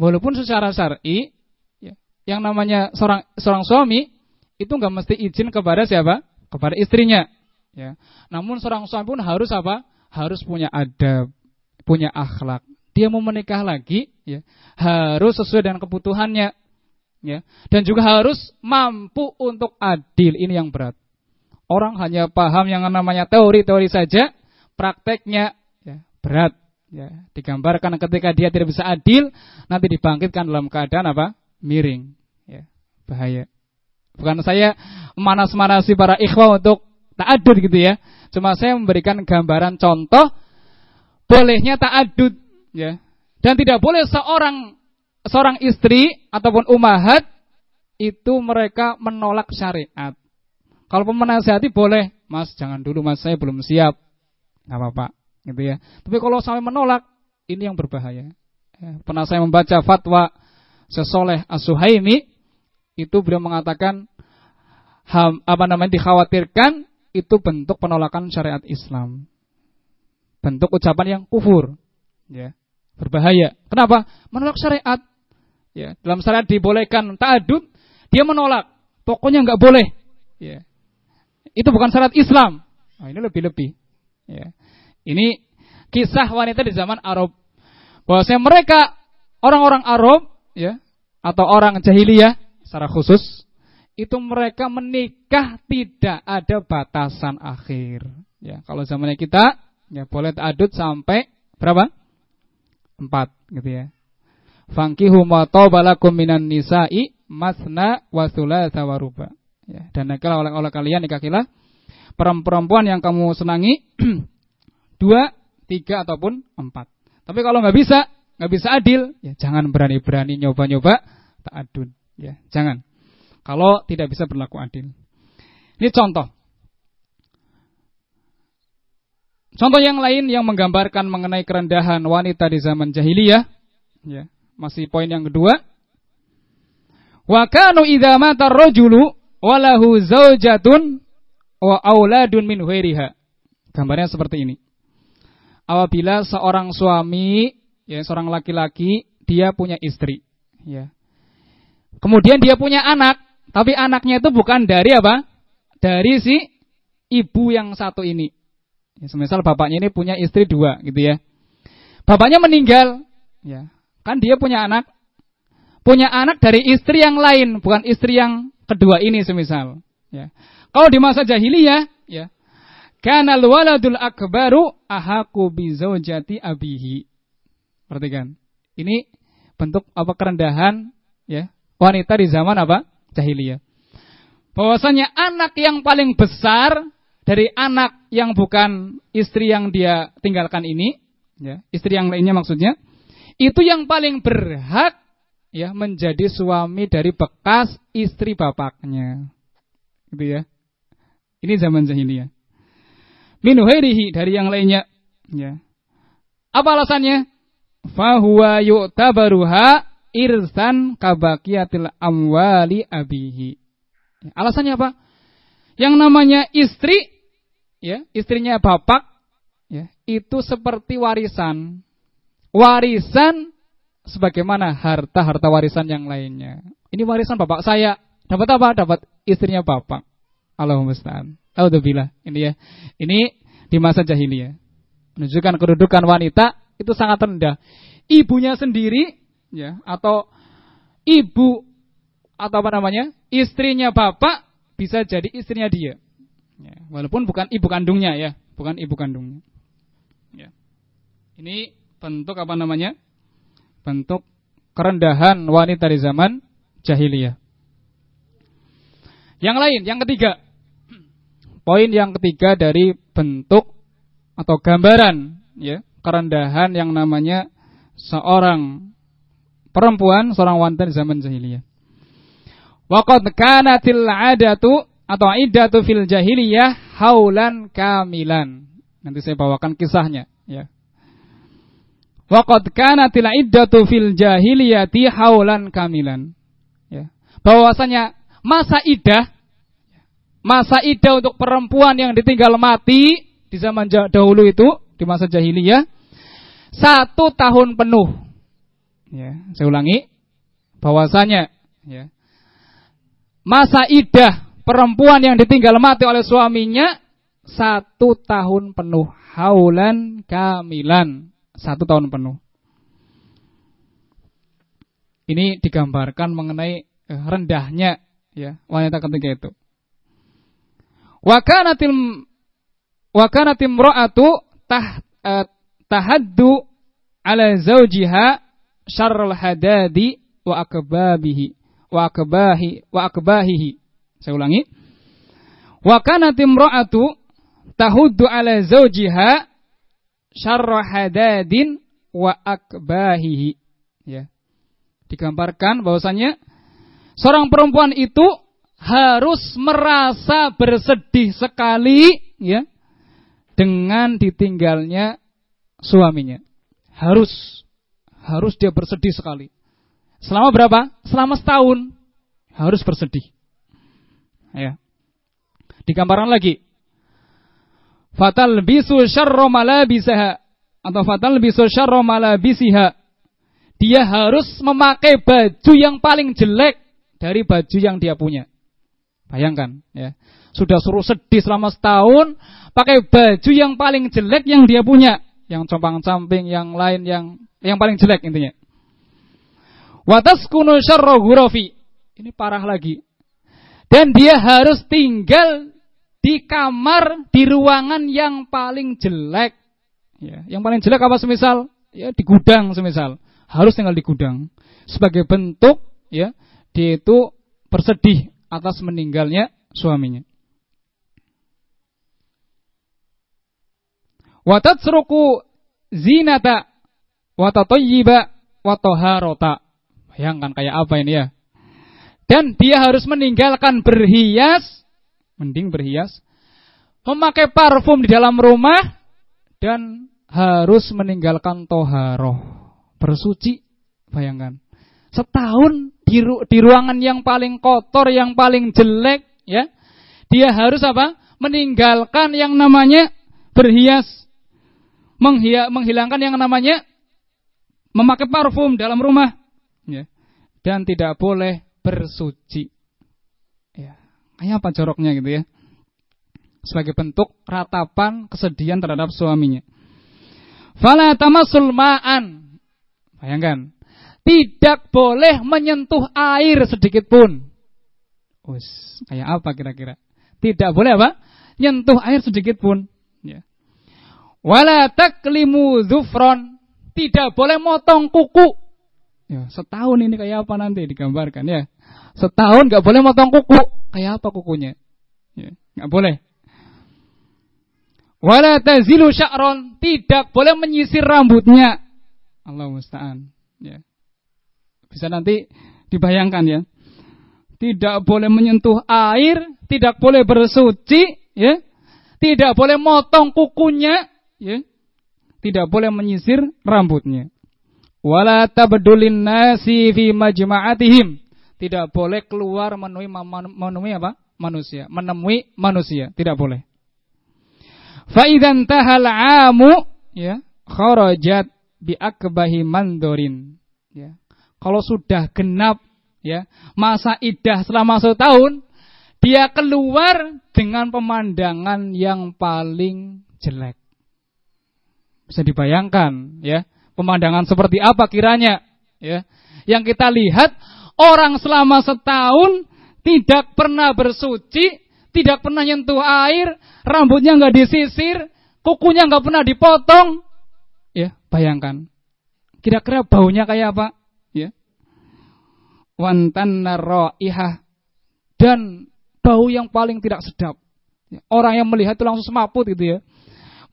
Walaupun secara syar'i, ya, yang namanya seorang seorang suami itu nggak mesti izin kepada siapa? Kepada istrinya. Ya. Namun seorang suami pun harus apa? Harus punya adab, punya akhlak. dia mau menikah lagi, ya, harus sesuai dengan kebutuhannya, ya, dan juga harus mampu untuk adil. Ini yang berat. Orang hanya paham yang namanya teori-teori saja, prakteknya ya, berat. Ya, digambarkan ketika dia tidak bisa adil, nanti dibangkitkan dalam keadaan apa? Miring. Ya, bahaya. Bukan saya manas-manasi para ikhwah untuk ta'adud gitu ya. Cuma saya memberikan gambaran contoh bolehnya ta'adud ya. Dan tidak boleh seorang seorang istri ataupun umahat itu mereka menolak syariat. Kalau menasihati boleh, Mas jangan dulu Mas saya belum siap. nggak apa-apa, gitu ya. Tapi kalau sampai menolak, ini yang berbahaya. Ya, pernah saya membaca fatwa sesoleh As-Suhaimi itu beliau mengatakan ham, apa namanya dikhawatirkan itu bentuk penolakan syariat Islam. Bentuk ucapan yang kufur. Ya, berbahaya. Kenapa? Menolak syariat. Ya, dalam syariat dibolehkan ta'adud, dia menolak. Pokoknya nggak boleh. Ya. Itu bukan syarat Islam. Nah, ini lebih-lebih. Ya. Ini kisah wanita di zaman Arab. Bahwasanya mereka orang-orang Arab, ya, atau orang jahiliyah secara khusus, itu mereka menikah tidak ada batasan akhir. Ya, kalau zamannya kita, ya boleh adut sampai berapa? Empat, gitu ya. Fangkihu ma minan nisa'i masna wa thulatha wa ruba. Ya, dan nikalah oleh, oleh kalian nikahilah perempuan yang kamu senangi *clears throat* dua, tiga ataupun empat. Tapi kalau nggak bisa, nggak bisa adil, ya jangan berani-berani nyoba-nyoba tak adun. Ya, jangan. Kalau tidak bisa berlaku adil. Ini contoh. Contoh yang lain yang menggambarkan mengenai kerendahan wanita di zaman jahiliyah, ya, masih poin yang kedua. Wa kanu idza walahu zaujatun wa auladun min huiriha. Gambarnya seperti ini. Apabila seorang suami, ya seorang laki-laki, dia punya istri, ya. Kemudian dia punya anak, tapi anaknya itu bukan dari apa? Dari si ibu yang satu ini. Ya, semisal bapaknya ini punya istri dua, gitu ya. Bapaknya meninggal, ya. Kan dia punya anak, punya anak dari istri yang lain, bukan istri yang kedua ini semisal. Ya. Kalau di masa jahiliyah, ya, karena waladul akbaru ahaku bizaujati abihi. Perhatikan. Ini bentuk apa kerendahan ya wanita di zaman apa? Jahiliyah. Bahwasanya anak yang paling besar dari anak yang bukan istri yang dia tinggalkan ini, ya, istri yang lainnya maksudnya, itu yang paling berhak ya menjadi suami dari bekas istri bapaknya. Gitu ya. Ini zaman jahiliyah. Minuhirihi dari yang lainnya. Ya. Apa alasannya? Fahuwa yu'tabaruha irsan kabakiyatil amwali abihi. Ya, alasannya apa? Yang namanya istri, ya, istrinya bapak, ya, itu seperti warisan. Warisan sebagaimana harta-harta warisan yang lainnya. Ini warisan bapak saya. Dapat apa? Dapat istrinya bapak. Allahumma musta'an. Alhamdulillah. Ini ya. Ini di masa jahiliyah. Menunjukkan kedudukan wanita itu sangat rendah. Ibunya sendiri ya atau ibu atau apa namanya? istrinya bapak bisa jadi istrinya dia. Ya, walaupun bukan ibu kandungnya ya, bukan ibu kandungnya. Ya. Ini bentuk apa namanya? bentuk kerendahan wanita di zaman jahiliyah. Yang lain, yang ketiga. Poin yang ketiga dari bentuk atau gambaran ya, kerendahan yang namanya seorang perempuan, seorang wanita di zaman jahiliyah. Waqad kanatil adatu atau iddatu fil jahiliyah haulan kamilan. Nanti saya bawakan kisahnya ya. Waqad kanatil iddatu fil jahiliyati haulan kamilan. Ya. Bahwasanya masa iddah masa iddah untuk perempuan yang ditinggal mati di zaman dahulu itu di masa jahiliyah satu tahun penuh. Ya, saya ulangi bahwasanya ya, masa iddah perempuan yang ditinggal mati oleh suaminya satu tahun penuh haulan kamilan satu tahun penuh. Ini digambarkan mengenai eh, rendahnya ya wanita ketika itu. Wa kanatil wa kanatim ra'atu tah, tahaddu ala zawjiha syarrul hadadi wa akbabihi wa akbahi wa akbahihi. Saya ulangi. Wa kanatim ra'atu tahuddu ala zawjiha syarra hadadin wa akbahihi. Ya. Digambarkan bahwasanya seorang perempuan itu harus merasa bersedih sekali ya dengan ditinggalnya suaminya. Harus harus dia bersedih sekali. Selama berapa? Selama setahun harus bersedih. Ya. Digambarkan lagi. Fatal bisu syarra malabisaha atau fatal bisu syarra malabisiha. Dia harus memakai baju yang paling jelek dari baju yang dia punya. Bayangkan, ya. Sudah suruh sedih selama setahun, pakai baju yang paling jelek yang dia punya, yang compang-camping, yang lain yang yang paling jelek intinya. Watas kuno syarra Ini parah lagi. Dan dia harus tinggal di kamar di ruangan yang paling jelek. Ya, yang paling jelek apa semisal? Ya di gudang semisal. Harus tinggal di gudang. Sebagai bentuk ya, dia itu bersedih atas meninggalnya suaminya. Watatsruku zinata watatayyiba watoharota. Bayangkan kayak apa ini ya. Dan dia harus meninggalkan berhias, mending berhias, memakai parfum di dalam rumah, dan harus meninggalkan toharoh, bersuci. Bayangkan, setahun di, ru di ruangan yang paling kotor, yang paling jelek, ya, dia harus apa? Meninggalkan yang namanya berhias, menghia menghilangkan yang namanya memakai parfum dalam rumah, ya, dan tidak boleh bersuci. Ya, kayak apa joroknya gitu ya? Sebagai bentuk ratapan kesedihan terhadap suaminya. Fala tamasul ma'an. Bayangkan, tidak boleh menyentuh air sedikit pun. Us, kayak apa kira-kira? Tidak boleh apa? Nyentuh air sedikit pun. Ya. Wala taklimu zufron. Tidak boleh motong kuku. Ya, setahun ini kayak apa nanti digambarkan ya. Setahun nggak boleh motong kuku. Kayak apa kukunya? Ya, nggak boleh. Wala tazilu sya'ron. Tidak boleh menyisir rambutnya. Allah musta'an. Ya. Bisa nanti dibayangkan ya. Tidak boleh menyentuh air, tidak boleh bersuci, ya. Tidak boleh motong kukunya, ya. Tidak boleh menyisir rambutnya wala tabdulin nasi fi majma'atihim. Tidak boleh keluar menemui menemui apa? manusia, menemui manusia, tidak boleh. Fa idzan tahal amu ya, kharajat bi akbahi mandorin ya. Kalau sudah genap ya, masa idah selama satu tahun, dia keluar dengan pemandangan yang paling jelek. Bisa dibayangkan ya Pemandangan seperti apa kiranya? Ya. Yang kita lihat orang selama setahun tidak pernah bersuci, tidak pernah nyentuh air, rambutnya nggak disisir, kukunya nggak pernah dipotong. Ya, bayangkan. Kira-kira baunya kayak apa? Ya. Wantan iha dan bau yang paling tidak sedap. Orang yang melihat itu langsung semaput gitu ya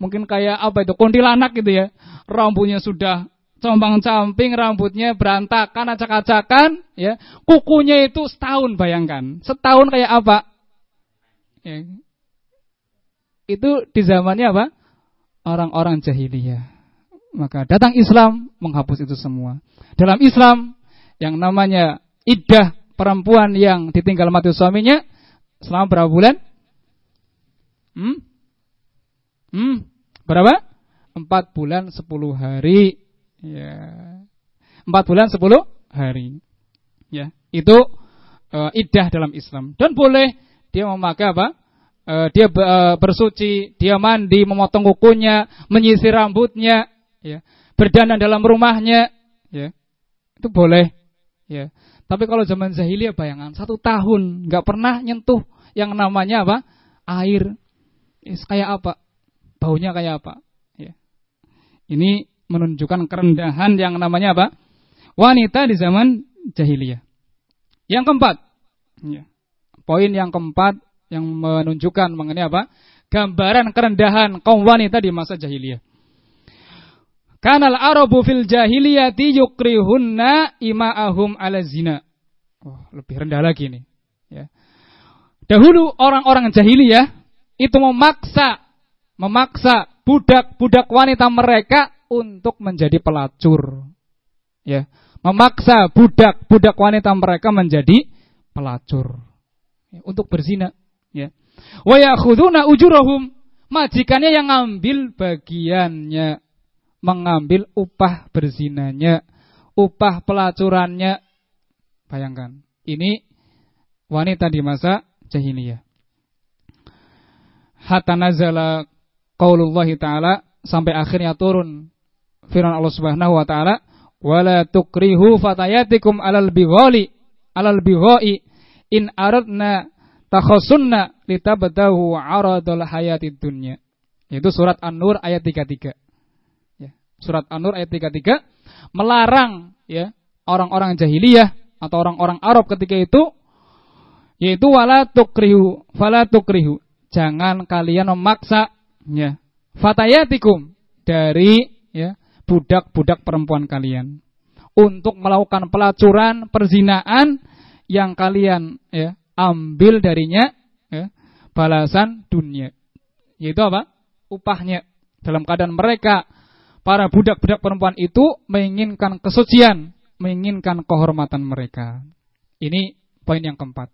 mungkin kayak apa itu kuntilanak gitu ya. Rambutnya sudah compang-camping, rambutnya berantakan, acak-acakan, ya. Kukunya itu setahun bayangkan. Setahun kayak apa? Ya. Itu di zamannya apa? Orang-orang jahiliyah. Maka datang Islam menghapus itu semua. Dalam Islam yang namanya iddah perempuan yang ditinggal mati suaminya selama berapa bulan? Hmm? Hmm, berapa? Empat bulan sepuluh hari. Ya. Empat bulan sepuluh hari. Ya, itu uh, iddah dalam Islam. Dan boleh dia memakai apa? Uh, dia uh, bersuci, dia mandi, memotong kukunya, menyisir rambutnya, ya, berdandan dalam rumahnya, ya, itu boleh, Ya. Tapi kalau zaman jahiliyah bayangan satu tahun nggak pernah nyentuh yang namanya apa? Air. Kayak apa? Baunya kayak apa? Ya. Ini menunjukkan kerendahan yang namanya apa? Wanita di zaman jahiliyah. Yang keempat, ya. poin yang keempat yang menunjukkan mengenai apa? Gambaran kerendahan kaum wanita di masa jahiliyah. Kanal Arabu fil jahiliyati yukrihunna ima'ahum ala zina. Oh, lebih rendah lagi nih. Ya. Dahulu orang-orang jahiliyah itu memaksa memaksa budak-budak wanita mereka untuk menjadi pelacur. Ya, memaksa budak-budak wanita mereka menjadi pelacur ya, untuk berzina. Ya. Wa yakhuduna ujurahum majikannya yang ngambil bagiannya mengambil upah berzinanya, upah pelacurannya. Bayangkan, ini wanita di masa jahiliyah. Hatta nazala qaulullah ta'ala sampai akhirnya turun firman Allah Subhanahu wa taala wala tukrihu fatayatikum alal bighali alal bighai in aradna takhasunna litabtahu aradul hayatid dunya. Itu surat An-Nur ayat 33 surat An-Nur ayat 33 melarang ya orang-orang jahiliyah atau orang-orang Arab ketika itu yaitu wala tukrihu fala tukrihu. Jangan kalian memaksa ya fatayatikum dari ya budak-budak perempuan kalian. Untuk melakukan pelacuran perzinaan yang kalian ya ambil darinya ya, balasan dunia. Yaitu apa? Upahnya. Dalam keadaan mereka para budak-budak perempuan itu menginginkan kesucian, menginginkan kehormatan mereka. Ini poin yang keempat.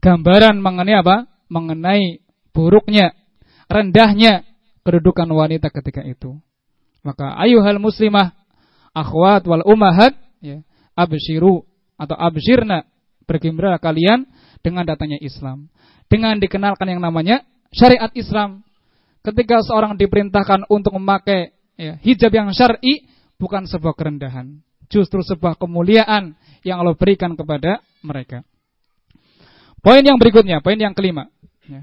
Gambaran mengenai apa? Mengenai buruknya, rendahnya kedudukan wanita ketika itu. Maka ayuhal muslimah, akhwat wal umahat, ya, abshiru atau abshirna, bergembira kalian dengan datanya Islam. Dengan dikenalkan yang namanya syariat Islam. Ketika seorang diperintahkan untuk memakai ya, hijab yang syar'i bukan sebuah kerendahan, justru sebuah kemuliaan yang Allah berikan kepada mereka. Poin yang berikutnya, poin yang kelima. Ya.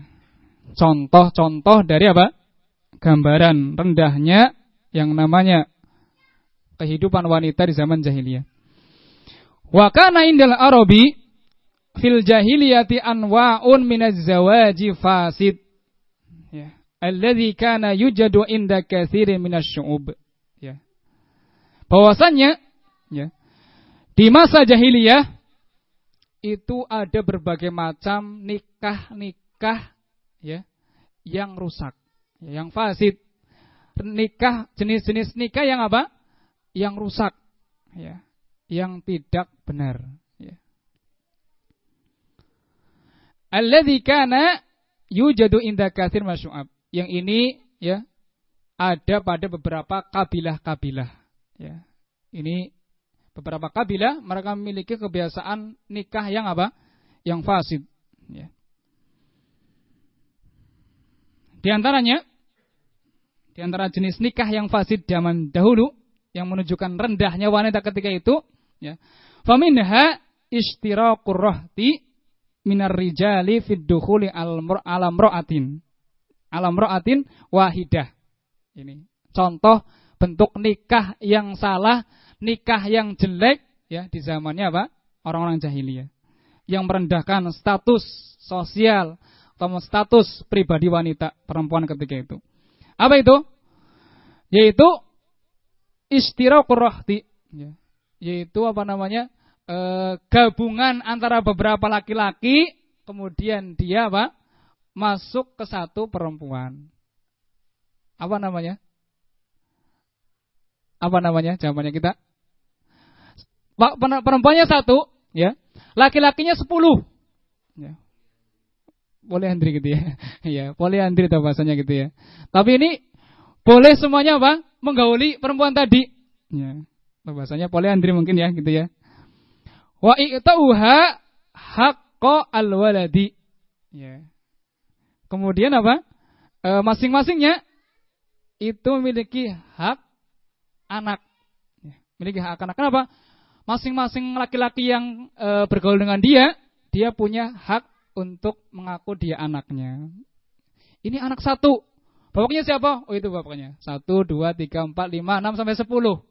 Contoh-contoh dari apa? Gambaran rendahnya yang namanya kehidupan wanita di zaman jahiliyah. Wa kana indal arabi fil jahiliyati anwa'un minaz zawaji fasid alladzi kana yujadu inda katsirin minasyu'ub. Ya. Bahwasannya ya. Di masa jahiliyah itu ada berbagai macam nikah-nikah ya yang rusak, ya, yang fasid. Nikah jenis-jenis nikah yang apa? Yang rusak, ya, yang tidak benar, ya. Alladzi kana yujadu inda katsir masyu'ab yang ini ya ada pada beberapa kabilah-kabilah. Ya. Ini beberapa kabilah mereka memiliki kebiasaan nikah yang apa? Yang fasid. Ya. Di antaranya, di antara jenis nikah yang fasid zaman dahulu yang menunjukkan rendahnya wanita ketika itu, ya. Faminha istiraqur rahti minar rijali fid dukhuli al alam ro'atin alam ro'atin wahidah. Ini contoh bentuk nikah yang salah, nikah yang jelek ya di zamannya apa? Orang-orang jahiliyah. Yang merendahkan status sosial atau status pribadi wanita perempuan ketika itu. Apa itu? Yaitu istiraqur rahti. Ya. Yaitu apa namanya? E, gabungan antara beberapa laki-laki kemudian dia apa? Masuk ke satu perempuan. Apa namanya? Apa namanya? Jawabannya kita. Perempuannya satu, ya. Laki-lakinya sepuluh. Ya. Andri gitu ya. *laughs* ya, Andri itu bahasanya gitu ya. Tapi ini boleh semuanya apa? Menggauli perempuan tadi. Ya. Bahasanya Andri mungkin ya gitu ya. Wa i'tauha haqqo al-waladi. Ya. Kemudian apa? E, masing-masingnya itu memiliki hak anak. Ya, memiliki hak anak. Kenapa? masing-masing laki-laki yang e, bergaul dengan dia, dia punya hak untuk mengaku dia anaknya. Ini anak satu. Bapaknya siapa? Oh itu bapaknya. Satu, dua, tiga, empat, lima, enam, sampai sepuluh.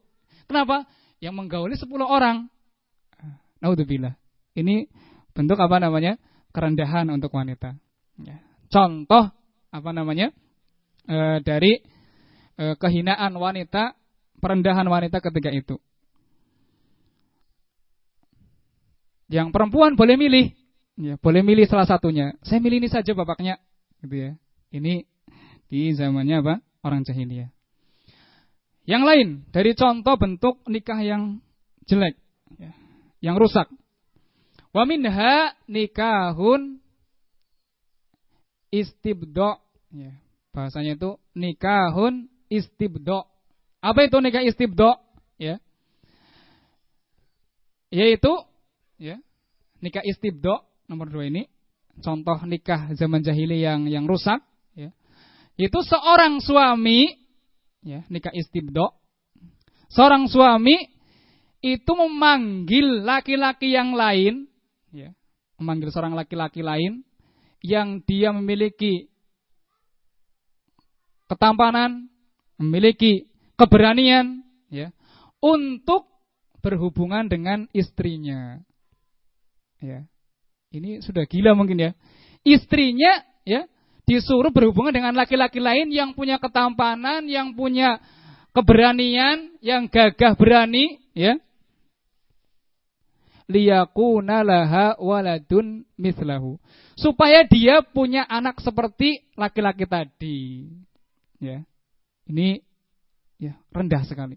Kenapa? Yang menggauli sepuluh orang. Naudzubillah. Ini bentuk apa namanya? Kerendahan untuk wanita. Ya. Contoh apa namanya? E, dari e, kehinaan wanita, perendahan wanita ketika itu. Yang perempuan boleh milih, ya, boleh milih salah satunya. Saya milih ini saja bapaknya, gitu ya. Ini di zamannya apa? Orang jahiliyah. Yang lain dari contoh bentuk nikah yang jelek, ya, yang rusak. Wa minha nikahun istibdo. Ya, bahasanya itu nikahun istibdo. Apa itu nikah istibdo? Ya. Yaitu ya, nikah istibdo nomor dua ini contoh nikah zaman jahili yang yang rusak ya. Itu seorang suami ya, nikah istibdo. Seorang suami itu memanggil laki-laki yang lain ya, memanggil seorang laki-laki lain yang dia memiliki ketampanan, memiliki keberanian ya, untuk berhubungan dengan istrinya. Ya. Ini sudah gila mungkin ya. Istrinya ya disuruh berhubungan dengan laki-laki lain yang punya ketampanan, yang punya keberanian, yang gagah berani, ya. Liyakuna laha waladun mislahu. Supaya dia punya anak seperti laki-laki tadi. Ya. Ini ya rendah sekali.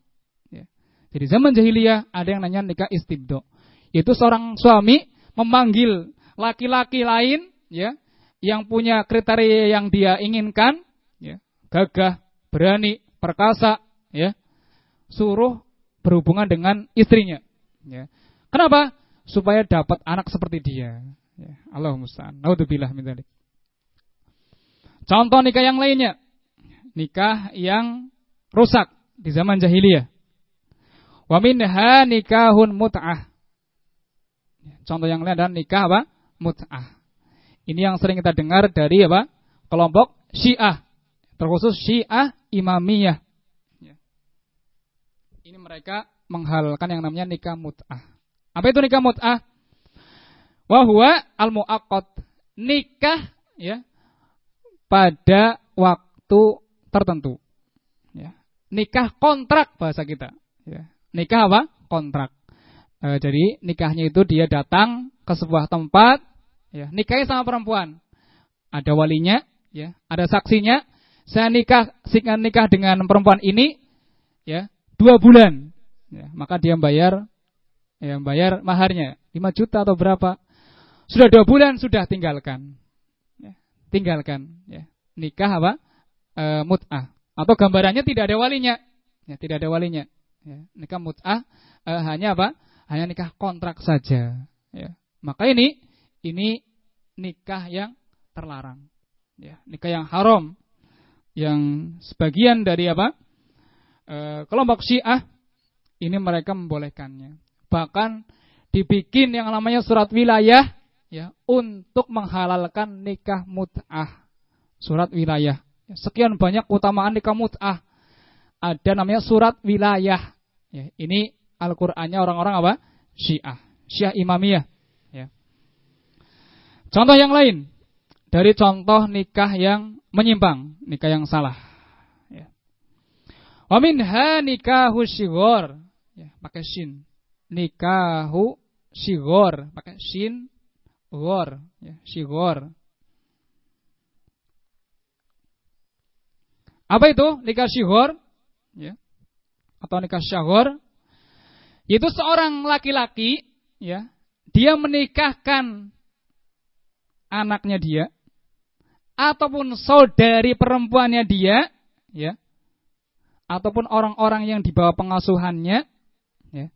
Ya. Jadi zaman jahiliyah ada yang nanya nikah istibdo. Itu seorang suami memanggil laki-laki lain ya yang punya kriteria yang dia inginkan ya gagah berani perkasa ya suruh berhubungan dengan istrinya ya kenapa supaya dapat anak seperti dia ya Allah musta'an naudzubillah min contoh nikah yang lainnya nikah yang rusak di zaman jahiliyah wa minha nikahun mut'ah Contoh yang lain adalah nikah apa? Mut'ah. Ini yang sering kita dengar dari apa? Kelompok Syiah. Terkhusus Syiah Imamiyah. Ya. Ini mereka menghalalkan yang namanya nikah mut'ah. Apa itu nikah mut'ah? Wahwa al-mu'aqqad. Nikah ya pada waktu tertentu. Ya. Nikah kontrak bahasa kita. Ya. Nikah apa? Kontrak. E, jadi nikahnya itu dia datang ke sebuah tempat, ya, nikahnya sama perempuan. Ada walinya, ya, ada saksinya. Saya nikah, nikah dengan perempuan ini, ya, dua bulan. Ya, maka dia bayar, ya, bayar maharnya 5 juta atau berapa. Sudah dua bulan sudah tinggalkan, ya, tinggalkan. Ya. Nikah apa? E, mut'ah. Atau gambarannya tidak ada walinya, ya, tidak ada walinya. Ya, nikah mut'ah e, hanya apa? hanya nikah kontrak saja. Ya. Maka ini ini nikah yang terlarang. Ya, nikah yang haram. Yang sebagian dari apa? E, kelompok Syiah ini mereka membolehkannya. Bahkan dibikin yang namanya surat wilayah ya untuk menghalalkan nikah mut'ah. Surat wilayah. Sekian banyak utamaan nikah mut'ah. Ada namanya surat wilayah. Ya, ini Al-Qur'annya orang-orang apa? Syiah, Syiah Imamiyah, ya. Contoh yang lain dari contoh nikah yang menyimpang, nikah yang salah, ya. Wa minha nikahu shigor, ya, pakai shin. Nikahu shigor, pakai shin, gor, ya, shigor. Apa itu nikah shigor? Ya. Atau nikah syahor itu seorang laki-laki ya, dia menikahkan anaknya dia ataupun saudari perempuannya dia ya ataupun orang-orang yang di bawah pengasuhannya ya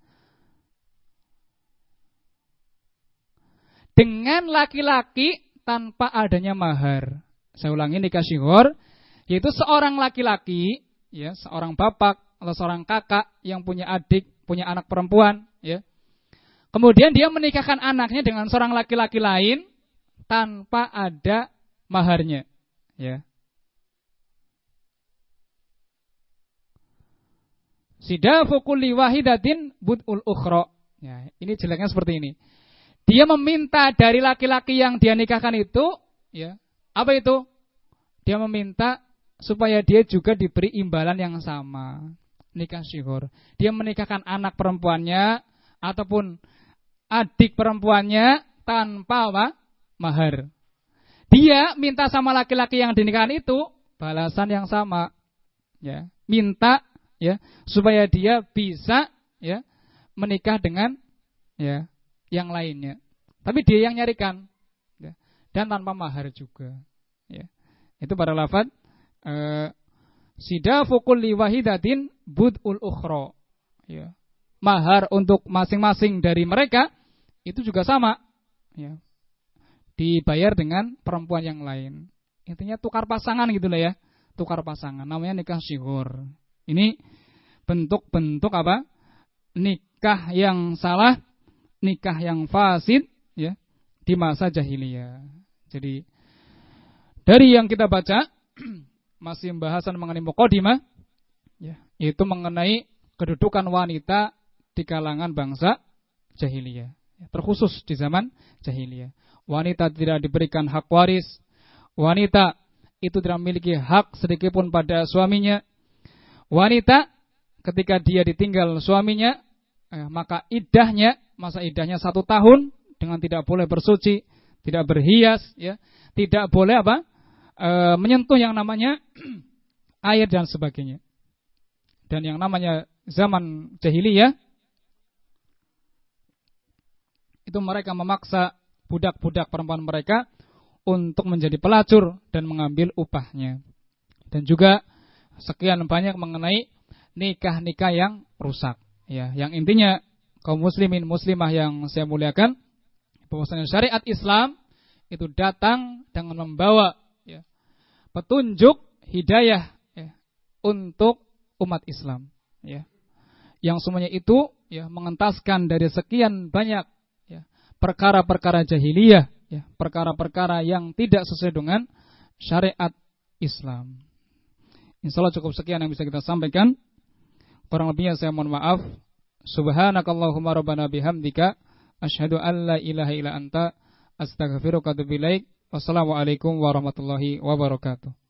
dengan laki-laki tanpa adanya mahar. Saya ulangi nikah syihor yaitu seorang laki-laki ya, seorang bapak atau seorang kakak yang punya adik punya anak perempuan, ya, Kemudian dia menikahkan anaknya dengan seorang laki-laki lain tanpa ada maharnya, ya. Sidafu kulli wahidatin bud'ul ukhra. Ya, ini jeleknya seperti ini. Dia meminta dari laki-laki yang dia nikahkan itu, ya, apa itu? Dia meminta supaya dia juga diberi imbalan yang sama. Nikah syukur. Dia menikahkan anak perempuannya ataupun adik perempuannya tanpa apa? mahar. Dia minta sama laki-laki yang dinikahkan itu balasan yang sama. Ya, minta ya supaya dia bisa ya menikah dengan ya yang lainnya. Tapi dia yang nyarikan ya, dan tanpa mahar juga. Ya. Itu para lafad eh, sida fukul liwahidatin budul ukhro. Ya. Mahar untuk masing-masing dari mereka itu juga sama. Ya. Dibayar dengan perempuan yang lain. Intinya tukar pasangan gitu lah ya. Tukar pasangan. Namanya nikah syukur. Ini bentuk-bentuk apa? Nikah yang salah, nikah yang fasid ya di masa jahiliyah. Jadi dari yang kita baca *clears throat* masih pembahasan mengenai mukadimah ya, yaitu mengenai kedudukan wanita di kalangan bangsa jahiliyah. Ya, terkhusus di zaman jahiliyah. Wanita tidak diberikan hak waris. Wanita itu tidak memiliki hak sedikitpun pada suaminya. Wanita ketika dia ditinggal suaminya, eh, maka idahnya, masa idahnya satu tahun dengan tidak boleh bersuci, tidak berhias, ya, tidak boleh apa, e, menyentuh yang namanya *clears throat* air dan sebagainya. Dan yang namanya zaman jahiliyah itu mereka memaksa budak-budak perempuan mereka untuk menjadi pelacur dan mengambil upahnya. Dan juga sekian banyak mengenai nikah-nikah yang rusak. Ya, yang intinya kaum muslimin muslimah yang saya muliakan, bahwasanya syariat Islam itu datang dengan membawa ya, petunjuk hidayah ya, untuk umat Islam. Ya. Yang semuanya itu ya, mengentaskan dari sekian banyak ya, perkara-perkara jahiliyah, ya, perkara-perkara yang tidak sesuai dengan syariat Islam. Insya Allah cukup sekian yang bisa kita sampaikan. Kurang lebihnya saya mohon maaf. Subhanakallahumma rabbana bihamdika asyhadu an la ilaha illa anta astaghfiruka wa atubu ilaik. Wassalamualaikum warahmatullahi wabarakatuh.